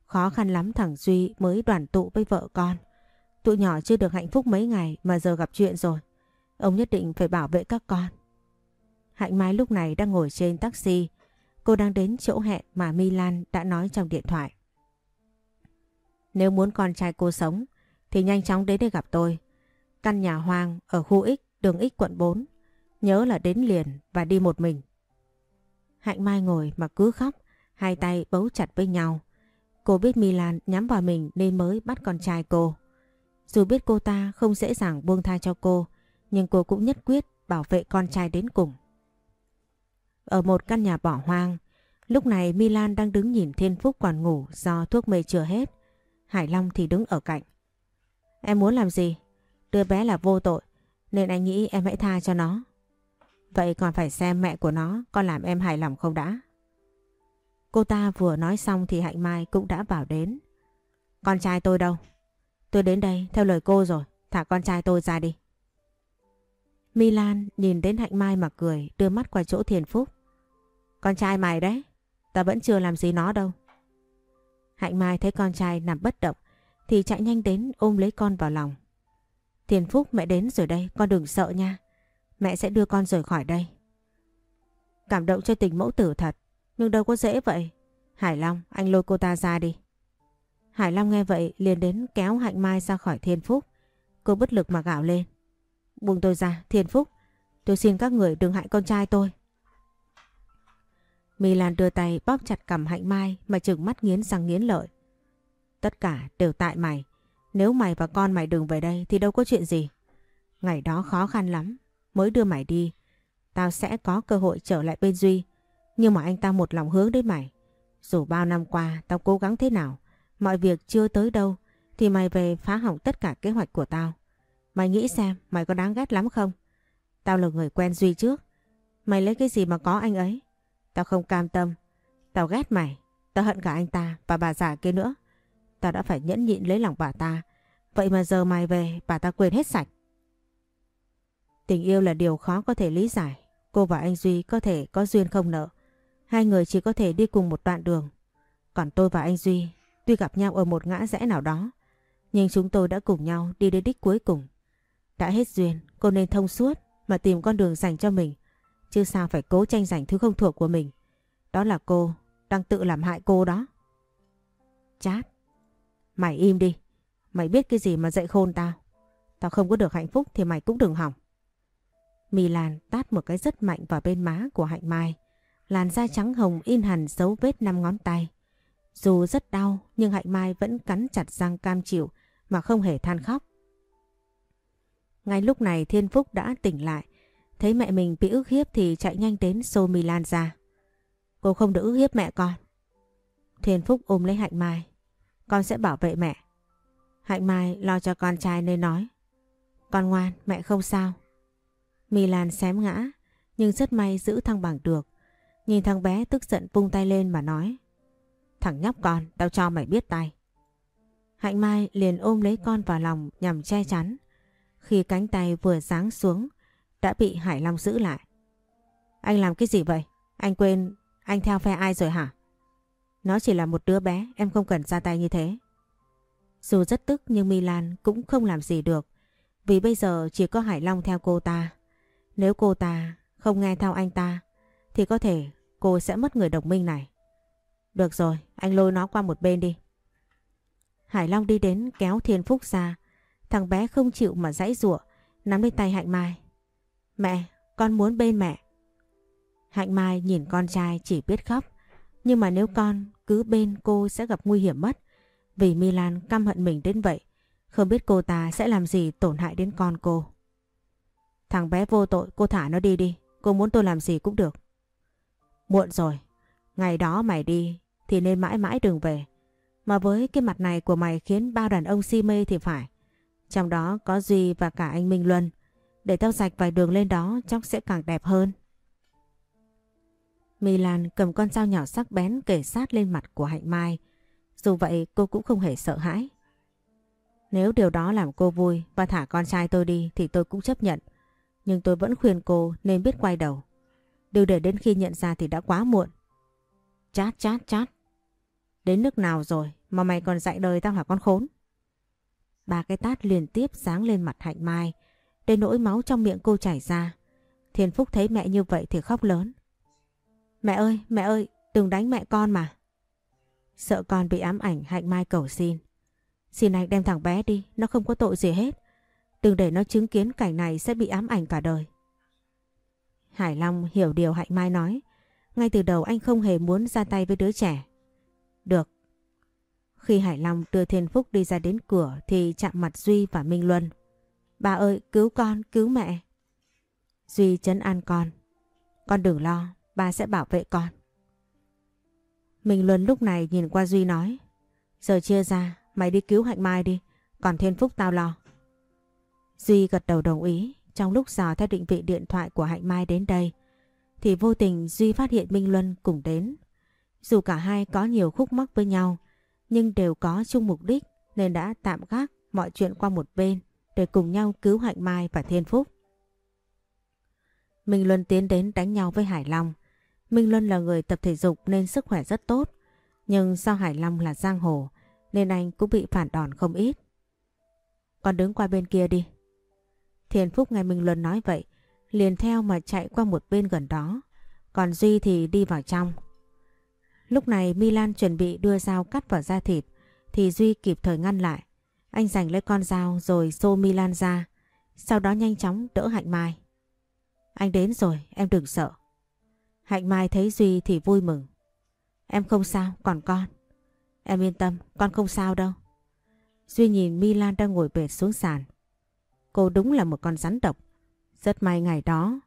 Khó khăn lắm thằng Duy mới đoàn tụ với vợ con. Tụi nhỏ chưa được hạnh phúc mấy ngày mà giờ gặp chuyện rồi. Ông nhất định phải bảo vệ các con. Hạnh Mai lúc này đang ngồi trên taxi. Cô đang đến chỗ hẹn mà Milan đã nói trong điện thoại. Nếu muốn con trai cô sống thì nhanh chóng đến đây gặp tôi. Căn nhà hoang ở khu X, đường X quận 4. Nhớ là đến liền và đi một mình. Hạnh Mai ngồi mà cứ khóc, hai tay bấu chặt với nhau. Cô biết Milan nhắm vào mình nên mới bắt con trai cô. Dù biết cô ta không dễ dàng buông tha cho cô, nhưng cô cũng nhất quyết bảo vệ con trai đến cùng. Ở một căn nhà bỏ hoang, lúc này Milan đang đứng nhìn Thiên Phúc còn ngủ do thuốc mê chưa hết. Hải Long thì đứng ở cạnh. Em muốn làm gì? Đứa bé là vô tội. Nên anh nghĩ em hãy tha cho nó. Vậy còn phải xem mẹ của nó có làm em hài lòng không đã. Cô ta vừa nói xong thì Hạnh Mai cũng đã vào đến. Con trai tôi đâu? Tôi đến đây theo lời cô rồi, thả con trai tôi ra đi. Milan nhìn đến Hạnh Mai mà cười, đưa mắt qua chỗ Thiền Phúc. Con trai mày đấy, ta vẫn chưa làm gì nó đâu. Hạnh Mai thấy con trai nằm bất động thì chạy nhanh đến ôm lấy con vào lòng. Tiền Phúc mẹ đến rồi đây, con đừng sợ nha. Mẹ sẽ đưa con rời khỏi đây. Cảm động cho tình mẫu tử thật, nhưng đâu có dễ vậy. Hải Long, anh lôi cô ta ra đi. Hải Long nghe vậy liền đến kéo Hạnh Mai ra khỏi Thiên Phúc. Cô bất lực mà gào lên. Buông tôi ra, Thiên Phúc. Tôi xin các người đừng hại con trai tôi. Milan đưa tay bóp chặt cầm Hạnh Mai mà chừng mắt nghiến răng nghiến lợi. Tất cả đều tại mày. Nếu mày và con mày đừng về đây thì đâu có chuyện gì. Ngày đó khó khăn lắm, mới đưa mày đi. Tao sẽ có cơ hội trở lại bên Duy. Nhưng mà anh ta một lòng hướng đến mày. Dù bao năm qua tao cố gắng thế nào, mọi việc chưa tới đâu, thì mày về phá hỏng tất cả kế hoạch của tao. Mày nghĩ xem mày có đáng ghét lắm không? Tao là người quen Duy trước. Mày lấy cái gì mà có anh ấy? Tao không cam tâm. Tao ghét mày. Tao hận cả anh ta và bà già kia nữa ta đã phải nhẫn nhịn lấy lòng bà ta. Vậy mà giờ mày về bà ta quên hết sạch. Tình yêu là điều khó có thể lý giải. Cô và anh Duy có thể có duyên không nợ. Hai người chỉ có thể đi cùng một đoạn đường. Còn tôi và anh Duy tuy gặp nhau ở một ngã rẽ nào đó. Nhưng chúng tôi đã cùng nhau đi đến đích cuối cùng. Đã hết duyên, cô nên thông suốt mà tìm con đường dành cho mình. Chứ sao phải cố tranh giành thứ không thuộc của mình. Đó là cô, đang tự làm hại cô đó. Chát. Mày im đi. Mày biết cái gì mà dạy khôn tao. Tao không có được hạnh phúc thì mày cũng đừng hỏng. Milan tát một cái rất mạnh vào bên má của Hạnh Mai. Làn da trắng hồng in hẳn dấu vết năm ngón tay. Dù rất đau, nhưng Hạnh Mai vẫn cắn chặt răng cam chịu mà không hề than khóc. Ngay lúc này Thiên Phúc đã tỉnh lại. Thấy mẹ mình bị ức hiếp thì chạy nhanh đến xô Milan ra. Cô không được ức hiếp mẹ con. Thiên Phúc ôm lấy Hạnh Mai. Con sẽ bảo vệ mẹ. Hạnh Mai lo cho con trai nên nói. Con ngoan, mẹ không sao. Milan xém ngã, nhưng rất may giữ thăng bằng được. Nhìn thằng bé tức giận vung tay lên mà nói. Thằng nhóc con, tao cho mày biết tay. Hạnh Mai liền ôm lấy con vào lòng nhằm che chắn. Khi cánh tay vừa giáng xuống, đã bị Hải Long giữ lại. Anh làm cái gì vậy? Anh quên anh theo phe ai rồi hả? Nó chỉ là một đứa bé, em không cần ra tay như thế. Dù rất tức nhưng Milan cũng không làm gì được. Vì bây giờ chỉ có Hải Long theo cô ta. Nếu cô ta không nghe theo anh ta thì có thể cô sẽ mất người đồng minh này. Được rồi, anh lôi nó qua một bên đi. Hải Long đi đến kéo Thiên Phúc ra. Thằng bé không chịu mà dãy giụa nắm lấy tay Hạnh Mai. Mẹ, con muốn bên mẹ. Hạnh Mai nhìn con trai chỉ biết khóc. Nhưng mà nếu con cứ bên cô sẽ gặp nguy hiểm mất. Vì Milan căm hận mình đến vậy. Không biết cô ta sẽ làm gì tổn hại đến con cô. Thằng bé vô tội, cô thả nó đi đi. Cô muốn tôi làm gì cũng được. Muộn rồi. Ngày đó mày đi thì nên mãi mãi đừng về. Mà với cái mặt này của mày khiến bao đàn ông si mê thì phải. Trong đó có Duy và cả anh Minh Luân. Để tao sạch vài đường lên đó, chắc sẽ càng đẹp hơn. Milan cầm con dao nhỏ sắc bén kể sát lên mặt của Hạnh Mai. Dù vậy, cô cũng không hề sợ hãi. Nếu điều đó làm cô vui và thả con trai tôi đi thì tôi cũng chấp nhận. Nhưng tôi vẫn khuyên cô nên biết quay đầu. Đừng để đến khi nhận ra thì đã quá muộn. Chát chát chát. Đến nước nào rồi mà mày còn dạy đời tao hả con khốn? Ba cái tát liên tiếp sáng lên mặt Hạnh Mai. Đến nỗi máu trong miệng cô chảy ra. Thiên Phúc thấy mẹ như vậy thì khóc lớn. Mẹ ơi, mẹ ơi, đừng đánh mẹ con mà. Sợ con bị ám ảnh Hạnh Mai cầu xin. Xin anh đem thằng bé đi, nó không có tội gì hết. Đừng để nó chứng kiến cảnh này sẽ bị ám ảnh cả đời. Hải Long hiểu điều Hạnh Mai nói. Ngay từ đầu anh không hề muốn ra tay với đứa trẻ. Được. Khi Hải Long đưa Thiên Phúc đi ra đến cửa thì chạm mặt Duy và Minh Luân. Bà ơi, cứu con, cứu mẹ. Duy chấn an con. Con đừng lo, ba sẽ bảo vệ con. Minh Luân lúc này nhìn qua Duy nói. Giờ chia ra, mày đi cứu Hạnh Mai đi, còn Thiên Phúc tao lo. Duy gật đầu đồng ý, trong lúc dò theo định vị điện thoại của Hạnh Mai đến đây thì vô tình Duy phát hiện Minh Luân cùng đến. Dù cả hai có nhiều khúc mắc với nhau nhưng đều có chung mục đích nên đã tạm gác mọi chuyện qua một bên để cùng nhau cứu Hạnh Mai và Thiên Phúc. Minh Luân tiến đến đánh nhau với Hải Long. Minh Luân là người tập thể dục nên sức khỏe rất tốt. Nhưng do Hải Long là giang hồ nên anh cũng bị phản đòn không ít. Con đứng qua bên kia đi. Thiên Phúc nghe Minh Luân nói vậy liền theo mà chạy qua một bên gần đó. Còn Duy thì đi vào trong. Lúc này Milan chuẩn bị đưa dao cắt vào da thịt thì Duy kịp thời ngăn lại. Anh giành lấy con dao rồi xô Milan ra. Sau đó nhanh chóng đỡ Hạnh Mai. Anh đến rồi, em đừng sợ. Hạnh Mai thấy Duy thì vui mừng. Em không sao, còn con. Em yên tâm, con không sao đâu. Duy nhìn Milan đang ngồi bệt xuống sàn. Cô đúng là một con rắn độc. Rất may ngày đó,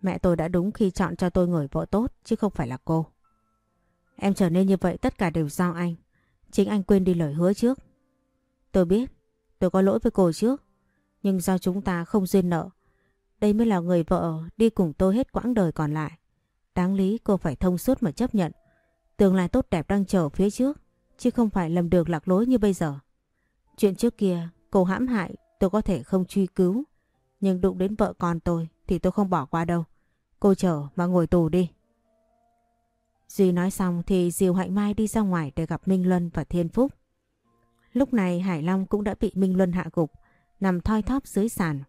mẹ tôi đã đúng khi chọn cho tôi người vợ tốt chứ không phải là cô. Em trở nên như vậy tất cả đều do anh. Chính anh quên đi lời hứa trước. Tôi biết, tôi có lỗi với cô trước. Nhưng do chúng ta không duyên nợ. Đây mới là người vợ đi cùng tôi hết quãng đời còn lại. Đáng lý cô phải thông suốt mà chấp nhận. Tương lai tốt đẹp đang chờ phía trước. Chứ không phải lầm được lạc lối như bây giờ. Chuyện trước kia cô hãm hại tôi có thể không truy cứu. Nhưng đụng đến vợ con tôi thì tôi không bỏ qua đâu. Cô chờ mà ngồi tù đi. Duy nói xong thì Diều Hạnh Mai đi ra ngoài để gặp Minh Luân và Thiên Phúc. Lúc này Hải Long cũng đã bị Minh Luân hạ gục, nằm thoi thóp dưới sàn.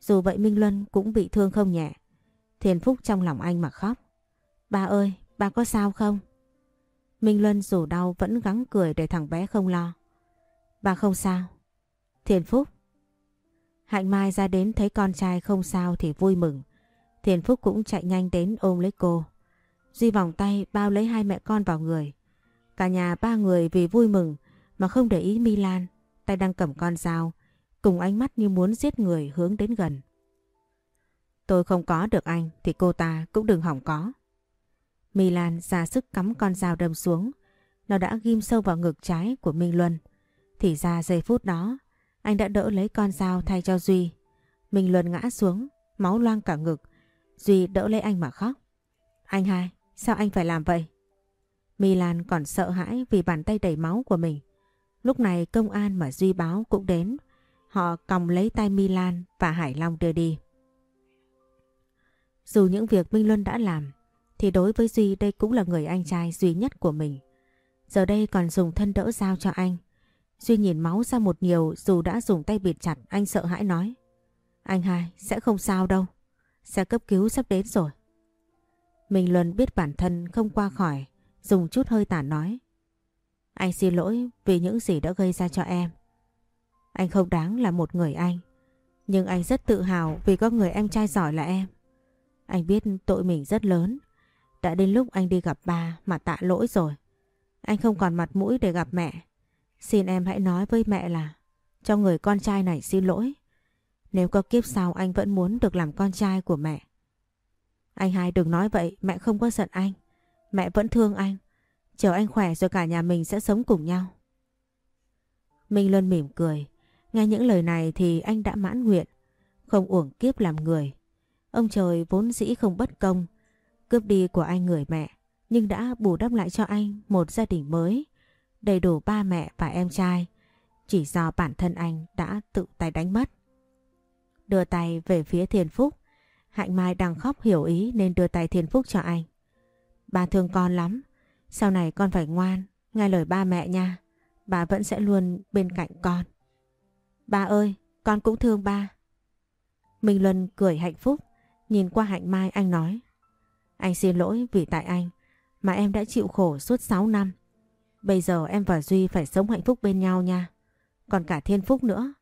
Dù vậy Minh Luân cũng bị thương không nhẹ. Thiên Phúc trong lòng anh mà khóc. Ba ơi, ba có sao không? Minh Luân dù đau vẫn gắng cười để thằng bé không lo. Ba không sao. thiền Phúc. Hạnh Mai ra đến thấy con trai không sao thì vui mừng. thiền Phúc cũng chạy nhanh đến ôm lấy cô. Duy vòng tay bao lấy hai mẹ con vào người. Cả nhà ba người vì vui mừng mà không để ý Milan, tay đang cầm con dao, cùng ánh mắt như muốn giết người hướng đến gần. Tôi không có được anh thì cô ta cũng đừng hỏng có. Milan ra sức cắm con dao đâm xuống, nó đã ghim sâu vào ngực trái của Minh Luân. Thì ra giây phút đó, anh đã đỡ lấy con dao thay cho Duy. Minh Luân ngã xuống, máu loang cả ngực. Duy đỡ lấy anh mà khóc. Anh hai, sao anh phải làm vậy? Milan còn sợ hãi vì bàn tay đầy máu của mình. Lúc này công an mà Duy báo cũng đến. Họ còng lấy tay Milan và Hải Long đưa đi. Dù những việc Minh Luân đã làm, thì đối với Duy đây cũng là người anh trai duy nhất của mình. Giờ đây còn dùng thân đỡ dao cho anh. Duy nhìn máu ra một nhiều dù đã dùng tay bịt chặt anh sợ hãi nói. Anh hai sẽ không sao đâu. Xe cấp cứu sắp đến rồi. mình Luân biết bản thân không qua khỏi, dùng chút hơi tản nói. Anh xin lỗi vì những gì đã gây ra cho em. Anh không đáng là một người anh, nhưng anh rất tự hào vì có người em trai giỏi là em. Anh biết tội mình rất lớn, đã đến lúc anh đi gặp ba mà tạ lỗi rồi. Anh không còn mặt mũi để gặp mẹ. Xin em hãy nói với mẹ là cho người con trai này xin lỗi. Nếu có kiếp sau anh vẫn muốn được làm con trai của mẹ. Anh hai đừng nói vậy, mẹ không có giận anh. Mẹ vẫn thương anh. Chờ anh khỏe rồi cả nhà mình sẽ sống cùng nhau. Minh Luân mỉm cười. Nghe những lời này thì anh đã mãn nguyện. Không uổng kiếp làm người. Ông trời vốn dĩ không bất công. Cướp đi của anh người mẹ. Nhưng đã bù đắp lại cho anh một gia đình mới. Đầy đủ ba mẹ và em trai. Chỉ do bản thân anh đã tự tay đánh mất. Đưa tay về phía Thiền Phúc. Hạnh Mai đang khóc hiểu ý nên đưa tay Thiên Phúc cho anh. Ba thương con lắm. Sau này con phải ngoan, nghe lời ba mẹ nha. Bà vẫn sẽ luôn bên cạnh con. Ba ơi, con cũng thương ba. Minh Luân cười hạnh phúc, nhìn qua Hạnh Mai anh nói. Anh xin lỗi vì tại anh mà em đã chịu khổ suốt 6 năm. Bây giờ em và Duy phải sống hạnh phúc bên nhau nha. Còn cả Thiên Phúc nữa.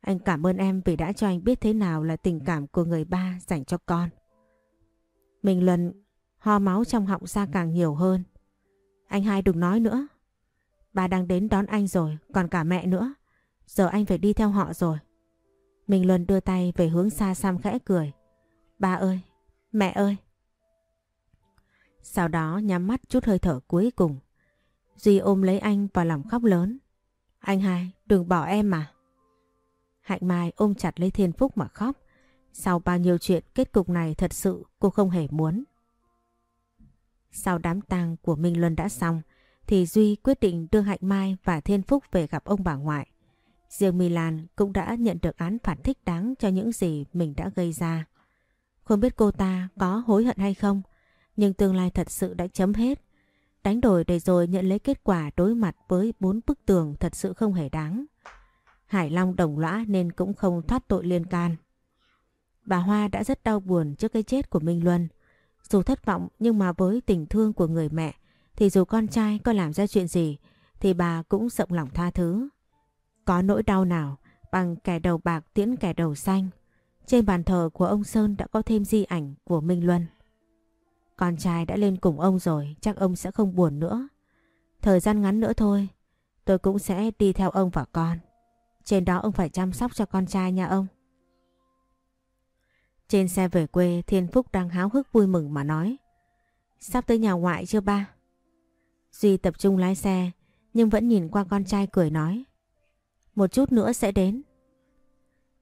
Anh cảm ơn em vì đã cho anh biết thế nào là tình cảm của người ba dành cho con. Mình lần ho máu trong họng ra càng nhiều hơn. Anh hai đừng nói nữa. Ba đang đến đón anh rồi, còn cả mẹ nữa. Giờ anh phải đi theo họ rồi. Mình Luân đưa tay về hướng xa xăm khẽ cười. Ba ơi, mẹ ơi. Sau đó nhắm mắt chút hơi thở cuối cùng. Duy ôm lấy anh và lòng khóc lớn. Anh hai, đừng bỏ em mà. Hạnh Mai ôm chặt lấy Thiên Phúc mà khóc. Sau bao nhiêu chuyện kết cục này thật sự cô không hề muốn. Sau đám tang của Minh Luân đã xong thì Duy quyết định đưa Hạnh Mai và Thiên Phúc về gặp ông bà ngoại. Riêng Milan cũng đã nhận được án phản thích đáng cho những gì mình đã gây ra. Không biết cô ta có hối hận hay không, nhưng tương lai thật sự đã chấm hết. Đánh đổi để rồi nhận lấy kết quả đối mặt với bốn bức tường thật sự không hề đáng. Hải Long đồng lõa nên cũng không thoát tội liên can. Bà Hoa đã rất đau buồn trước cái chết của Minh Luân. Dù thất vọng nhưng mà với tình thương của người mẹ, thì dù con trai có làm ra chuyện gì, thì bà cũng rộng lòng tha thứ. Có nỗi đau nào bằng kẻ đầu bạc tiễn kẻ đầu xanh. Trên bàn thờ của ông Sơn đã có thêm di ảnh của Minh Luân. Con trai đã lên cùng ông rồi, chắc ông sẽ không buồn nữa. Thời gian ngắn nữa thôi, tôi cũng sẽ đi theo ông và con. Trên đó ông phải chăm sóc cho con trai nha ông. Trên xe về quê, Thiên Phúc đang háo hức vui mừng mà nói. Sắp tới nhà ngoại chưa ba? Duy tập trung lái xe, nhưng vẫn nhìn qua con trai cười nói. Một chút nữa sẽ đến.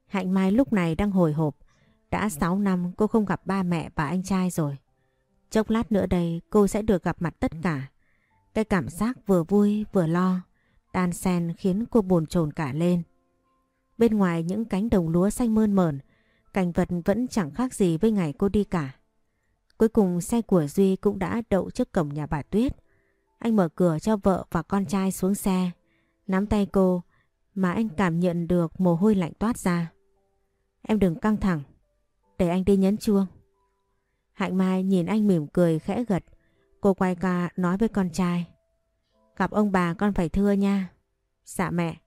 Hạnh Mai lúc này đang hồi hộp. Đã 6 năm cô không gặp ba mẹ và anh trai rồi. Chốc lát nữa đây cô sẽ được gặp mặt tất cả. Cái cảm giác vừa vui vừa lo, đan xen khiến cô buồn chồn cả lên. Bên ngoài những cánh đồng lúa xanh mơn mởn, cảnh vật vẫn chẳng khác gì với ngày cô đi cả. Cuối cùng xe của Duy cũng đã đậu trước cổng nhà bà Tuyết. Anh mở cửa cho vợ và con trai xuống xe, nắm tay cô mà anh cảm nhận được mồ hôi lạnh toát ra. Em đừng căng thẳng, để anh đi nhấn chuông. Hạnh Mai nhìn anh mỉm cười khẽ gật, cô quay qua nói với con trai. Gặp ông bà con phải thưa nha. Dạ mẹ.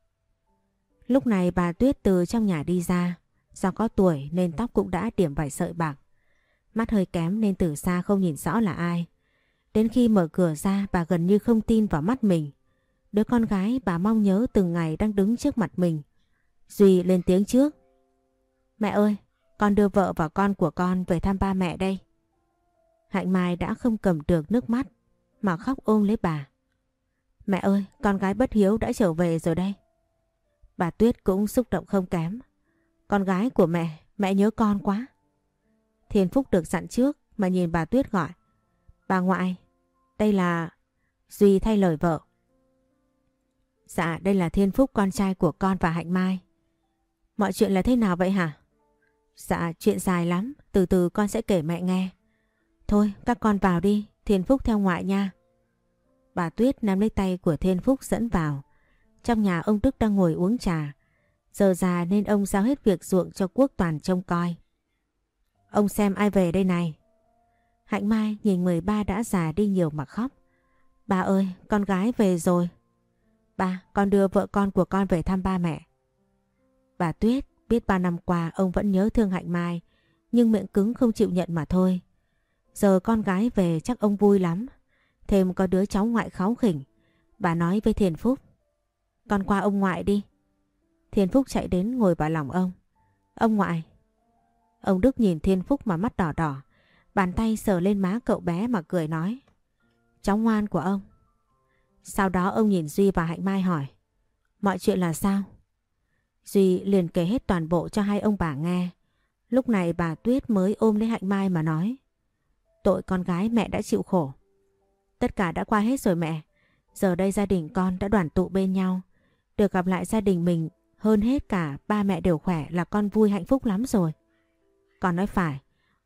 Lúc này bà Tuyết từ trong nhà đi ra, do có tuổi nên tóc cũng đã điểm vài sợi bạc. Mắt hơi kém nên từ xa không nhìn rõ là ai. Đến khi mở cửa ra bà gần như không tin vào mắt mình. Đứa con gái bà mong nhớ từng ngày đang đứng trước mặt mình. Duy lên tiếng trước. Mẹ ơi, con đưa vợ và con của con về thăm ba mẹ đây. Hạnh Mai đã không cầm được nước mắt mà khóc ôm lấy bà. Mẹ ơi, con gái bất hiếu đã trở về rồi đây. Bà Tuyết cũng xúc động không kém. Con gái của mẹ, mẹ nhớ con quá. Thiên Phúc được dặn trước mà nhìn bà Tuyết gọi. Bà ngoại, đây là... Duy thay lời vợ. Dạ, đây là Thiên Phúc con trai của con và Hạnh Mai. Mọi chuyện là thế nào vậy hả? Dạ, chuyện dài lắm, từ từ con sẽ kể mẹ nghe. Thôi, các con vào đi, Thiên Phúc theo ngoại nha. Bà Tuyết nắm lấy tay của Thiên Phúc dẫn vào. Trong nhà ông Đức đang ngồi uống trà. Giờ già nên ông giao hết việc ruộng cho Quốc Toàn trông coi. Ông xem ai về đây này. Hạnh Mai nhìn người ba đã già đi nhiều mà khóc. Bà ơi, con gái về rồi. Ba, con đưa vợ con của con về thăm ba mẹ. Bà Tuyết biết ba năm qua ông vẫn nhớ thương Hạnh Mai, nhưng miệng cứng không chịu nhận mà thôi. Giờ con gái về chắc ông vui lắm. Thêm có đứa cháu ngoại kháu khỉnh. Bà nói với Thiền Phúc. Con qua ông ngoại đi. Thiên Phúc chạy đến ngồi vào lòng ông. Ông ngoại. Ông Đức nhìn Thiên Phúc mà mắt đỏ đỏ. Bàn tay sờ lên má cậu bé mà cười nói. Cháu ngoan của ông. Sau đó ông nhìn Duy và Hạnh Mai hỏi. Mọi chuyện là sao? Duy liền kể hết toàn bộ cho hai ông bà nghe. Lúc này bà Tuyết mới ôm lấy Hạnh Mai mà nói. Tội con gái mẹ đã chịu khổ. Tất cả đã qua hết rồi mẹ. Giờ đây gia đình con đã đoàn tụ bên nhau. Được gặp lại gia đình mình, hơn hết cả ba mẹ đều khỏe là con vui hạnh phúc lắm rồi. Con nói phải.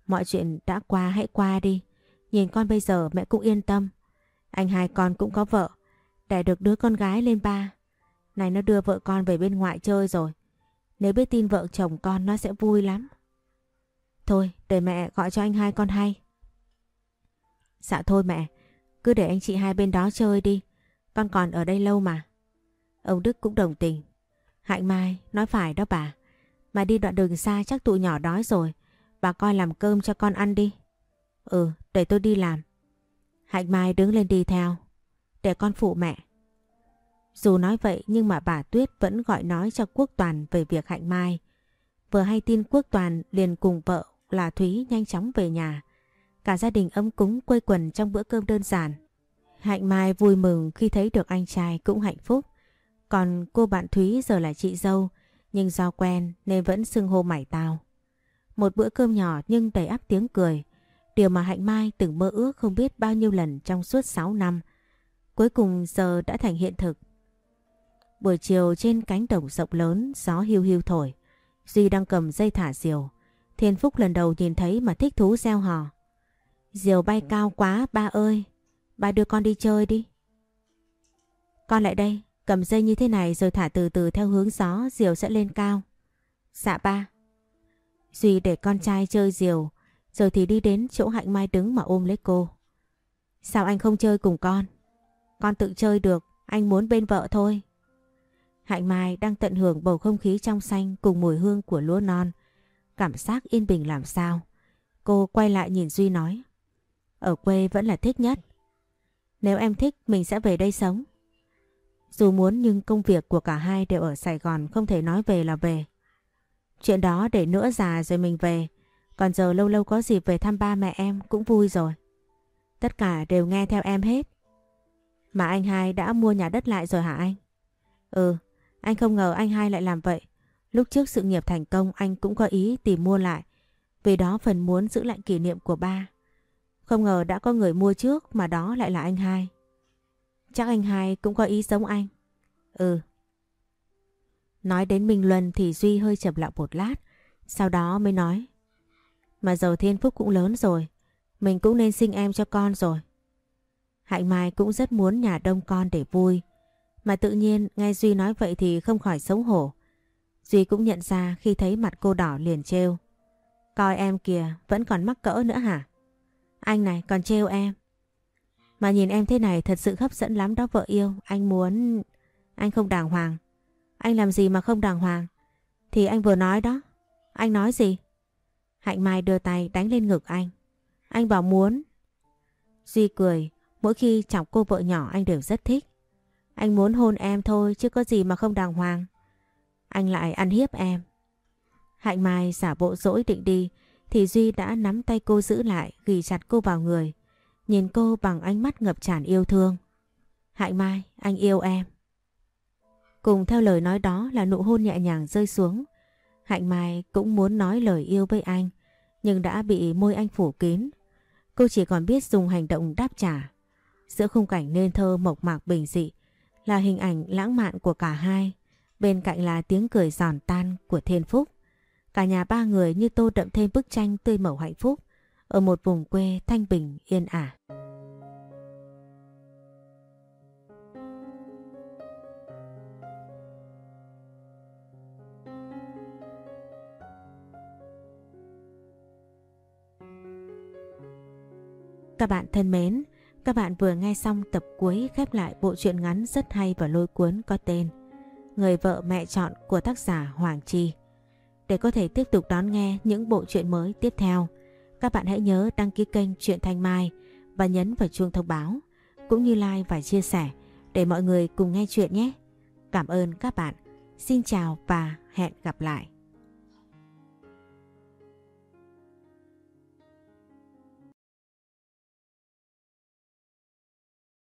Mọi chuyện đã qua hãy qua đi. Nhìn con bây giờ mẹ cũng yên tâm. Anh hai con cũng có vợ. Đẻ được đứa con gái lên ba. Này nó đưa vợ con về bên ngoại chơi rồi. Nếu biết tin vợ chồng con nó sẽ vui lắm. Thôi, để mẹ gọi cho anh hai con hay. Dạ thôi mẹ. Cứ để anh chị hai bên đó chơi đi. Con còn ở đây lâu mà. Ông Đức cũng đồng tình. Hạnh Mai nói phải đó bà. Mà đi đoạn đường xa chắc tụi nhỏ đói rồi. Bà coi làm cơm cho con ăn đi. Ừ, để tôi đi làm. Hạnh Mai đứng lên đi theo. Để con phụ mẹ. Dù nói vậy nhưng mà bà Tuyết vẫn gọi nói cho Quốc Toàn về việc Hạnh Mai. Vừa hay tin Quốc Toàn liền cùng vợ là Thúy nhanh chóng về nhà. Cả gia đình ấm cúng quây quần trong bữa cơm đơn giản. Hạnh Mai vui mừng khi thấy được anh trai cũng hạnh phúc. Còn cô bạn Thúy giờ là chị dâu, nhưng do quen nên vẫn xưng hô mải tao. Một bữa cơm nhỏ nhưng đầy áp tiếng cười. Điều mà Hạnh Mai từng mơ ước không biết bao nhiêu lần trong suốt 6 năm. Cuối cùng giờ đã thành hiện thực. Buổi chiều trên cánh đồng rộng lớn, gió hiu hiu thổi. Duy đang cầm dây thả diều. Thiên Phúc lần đầu nhìn thấy mà thích thú gieo hò. Diều bay cao quá ba ơi, ba đưa con đi chơi đi. Con lại đây, cầm dây như thế này rồi thả từ từ theo hướng gió, diều sẽ lên cao. Dạ ba. Duy để con trai chơi diều, rồi thì đi đến chỗ Hạnh Mai đứng mà ôm lấy cô. Sao anh không chơi cùng con? Con tự chơi được, anh muốn bên vợ thôi. Hạnh Mai đang tận hưởng bầu không khí trong xanh cùng mùi hương của lúa non. Cảm giác yên bình làm sao. Cô quay lại nhìn Duy nói. Ở quê vẫn là thích nhất. Nếu em thích mình sẽ về đây sống. Dù muốn nhưng công việc của cả hai đều ở Sài Gòn không thể nói về là về. Chuyện đó để nữa già rồi mình về. Còn giờ lâu lâu có dịp về thăm ba mẹ em cũng vui rồi. Tất cả đều nghe theo em hết. Mà anh hai đã mua nhà đất lại rồi hả anh? Ừ, anh không ngờ anh hai lại làm vậy. Lúc trước sự nghiệp thành công anh cũng có ý tìm mua lại. Vì đó phần muốn giữ lại kỷ niệm của ba. Không ngờ đã có người mua trước mà đó lại là anh hai. Chắc anh hai cũng có ý giống anh. Ừ. Nói đến Minh Luân thì Duy hơi chậm lặng một lát. Sau đó mới nói. Mà giờ Thiên Phúc cũng lớn rồi. Mình cũng nên sinh em cho con rồi. Hạnh Mai cũng rất muốn nhà đông con để vui. Mà tự nhiên nghe Duy nói vậy thì không khỏi xấu hổ. Duy cũng nhận ra khi thấy mặt cô đỏ liền trêu. Coi em kìa, vẫn còn mắc cỡ nữa hả? Anh này còn trêu em. Mà nhìn em thế này thật sự hấp dẫn lắm đó vợ yêu. Anh muốn... Anh không đàng hoàng. Anh làm gì mà không đàng hoàng? Thì anh vừa nói đó. Anh nói gì? Hạnh Mai đưa tay đánh lên ngực anh. Anh bảo muốn. Duy cười. Mỗi khi chọc cô vợ nhỏ anh đều rất thích. Anh muốn hôn em thôi chứ có gì mà không đàng hoàng. Anh lại ăn hiếp em. Hạnh Mai giả bộ dỗi định đi thì Duy đã nắm tay cô giữ lại ghi chặt cô vào người. Nhìn cô bằng ánh mắt ngập tràn yêu thương. Hạnh Mai, anh yêu em. Cùng theo lời nói đó là nụ hôn nhẹ nhàng rơi xuống. Hạnh Mai cũng muốn nói lời yêu với anh, nhưng đã bị môi anh phủ kín. Cô chỉ còn biết dùng hành động đáp trả. Giữa khung cảnh nên thơ mộc mạc bình dị là hình ảnh lãng mạn của cả hai. Bên cạnh là tiếng cười giòn tan của Thiên Phúc. Cả nhà ba người như tô đậm thêm bức tranh tươi màu hạnh phúc ở một vùng quê thanh bình yên ả. Các bạn thân mến, các bạn vừa nghe xong tập cuối khép lại bộ truyện ngắn rất hay và lôi cuốn có tên Người vợ mẹ chọn của tác giả Hoàng Chi. Để có thể tiếp tục đón nghe những bộ truyện mới tiếp theo, các bạn hãy nhớ đăng ký kênh Truyện Thanh Mai và nhấn vào chuông thông báo, cũng như like và chia sẻ để mọi người cùng nghe chuyện nhé. Cảm ơn các bạn. Xin chào và hẹn gặp lại.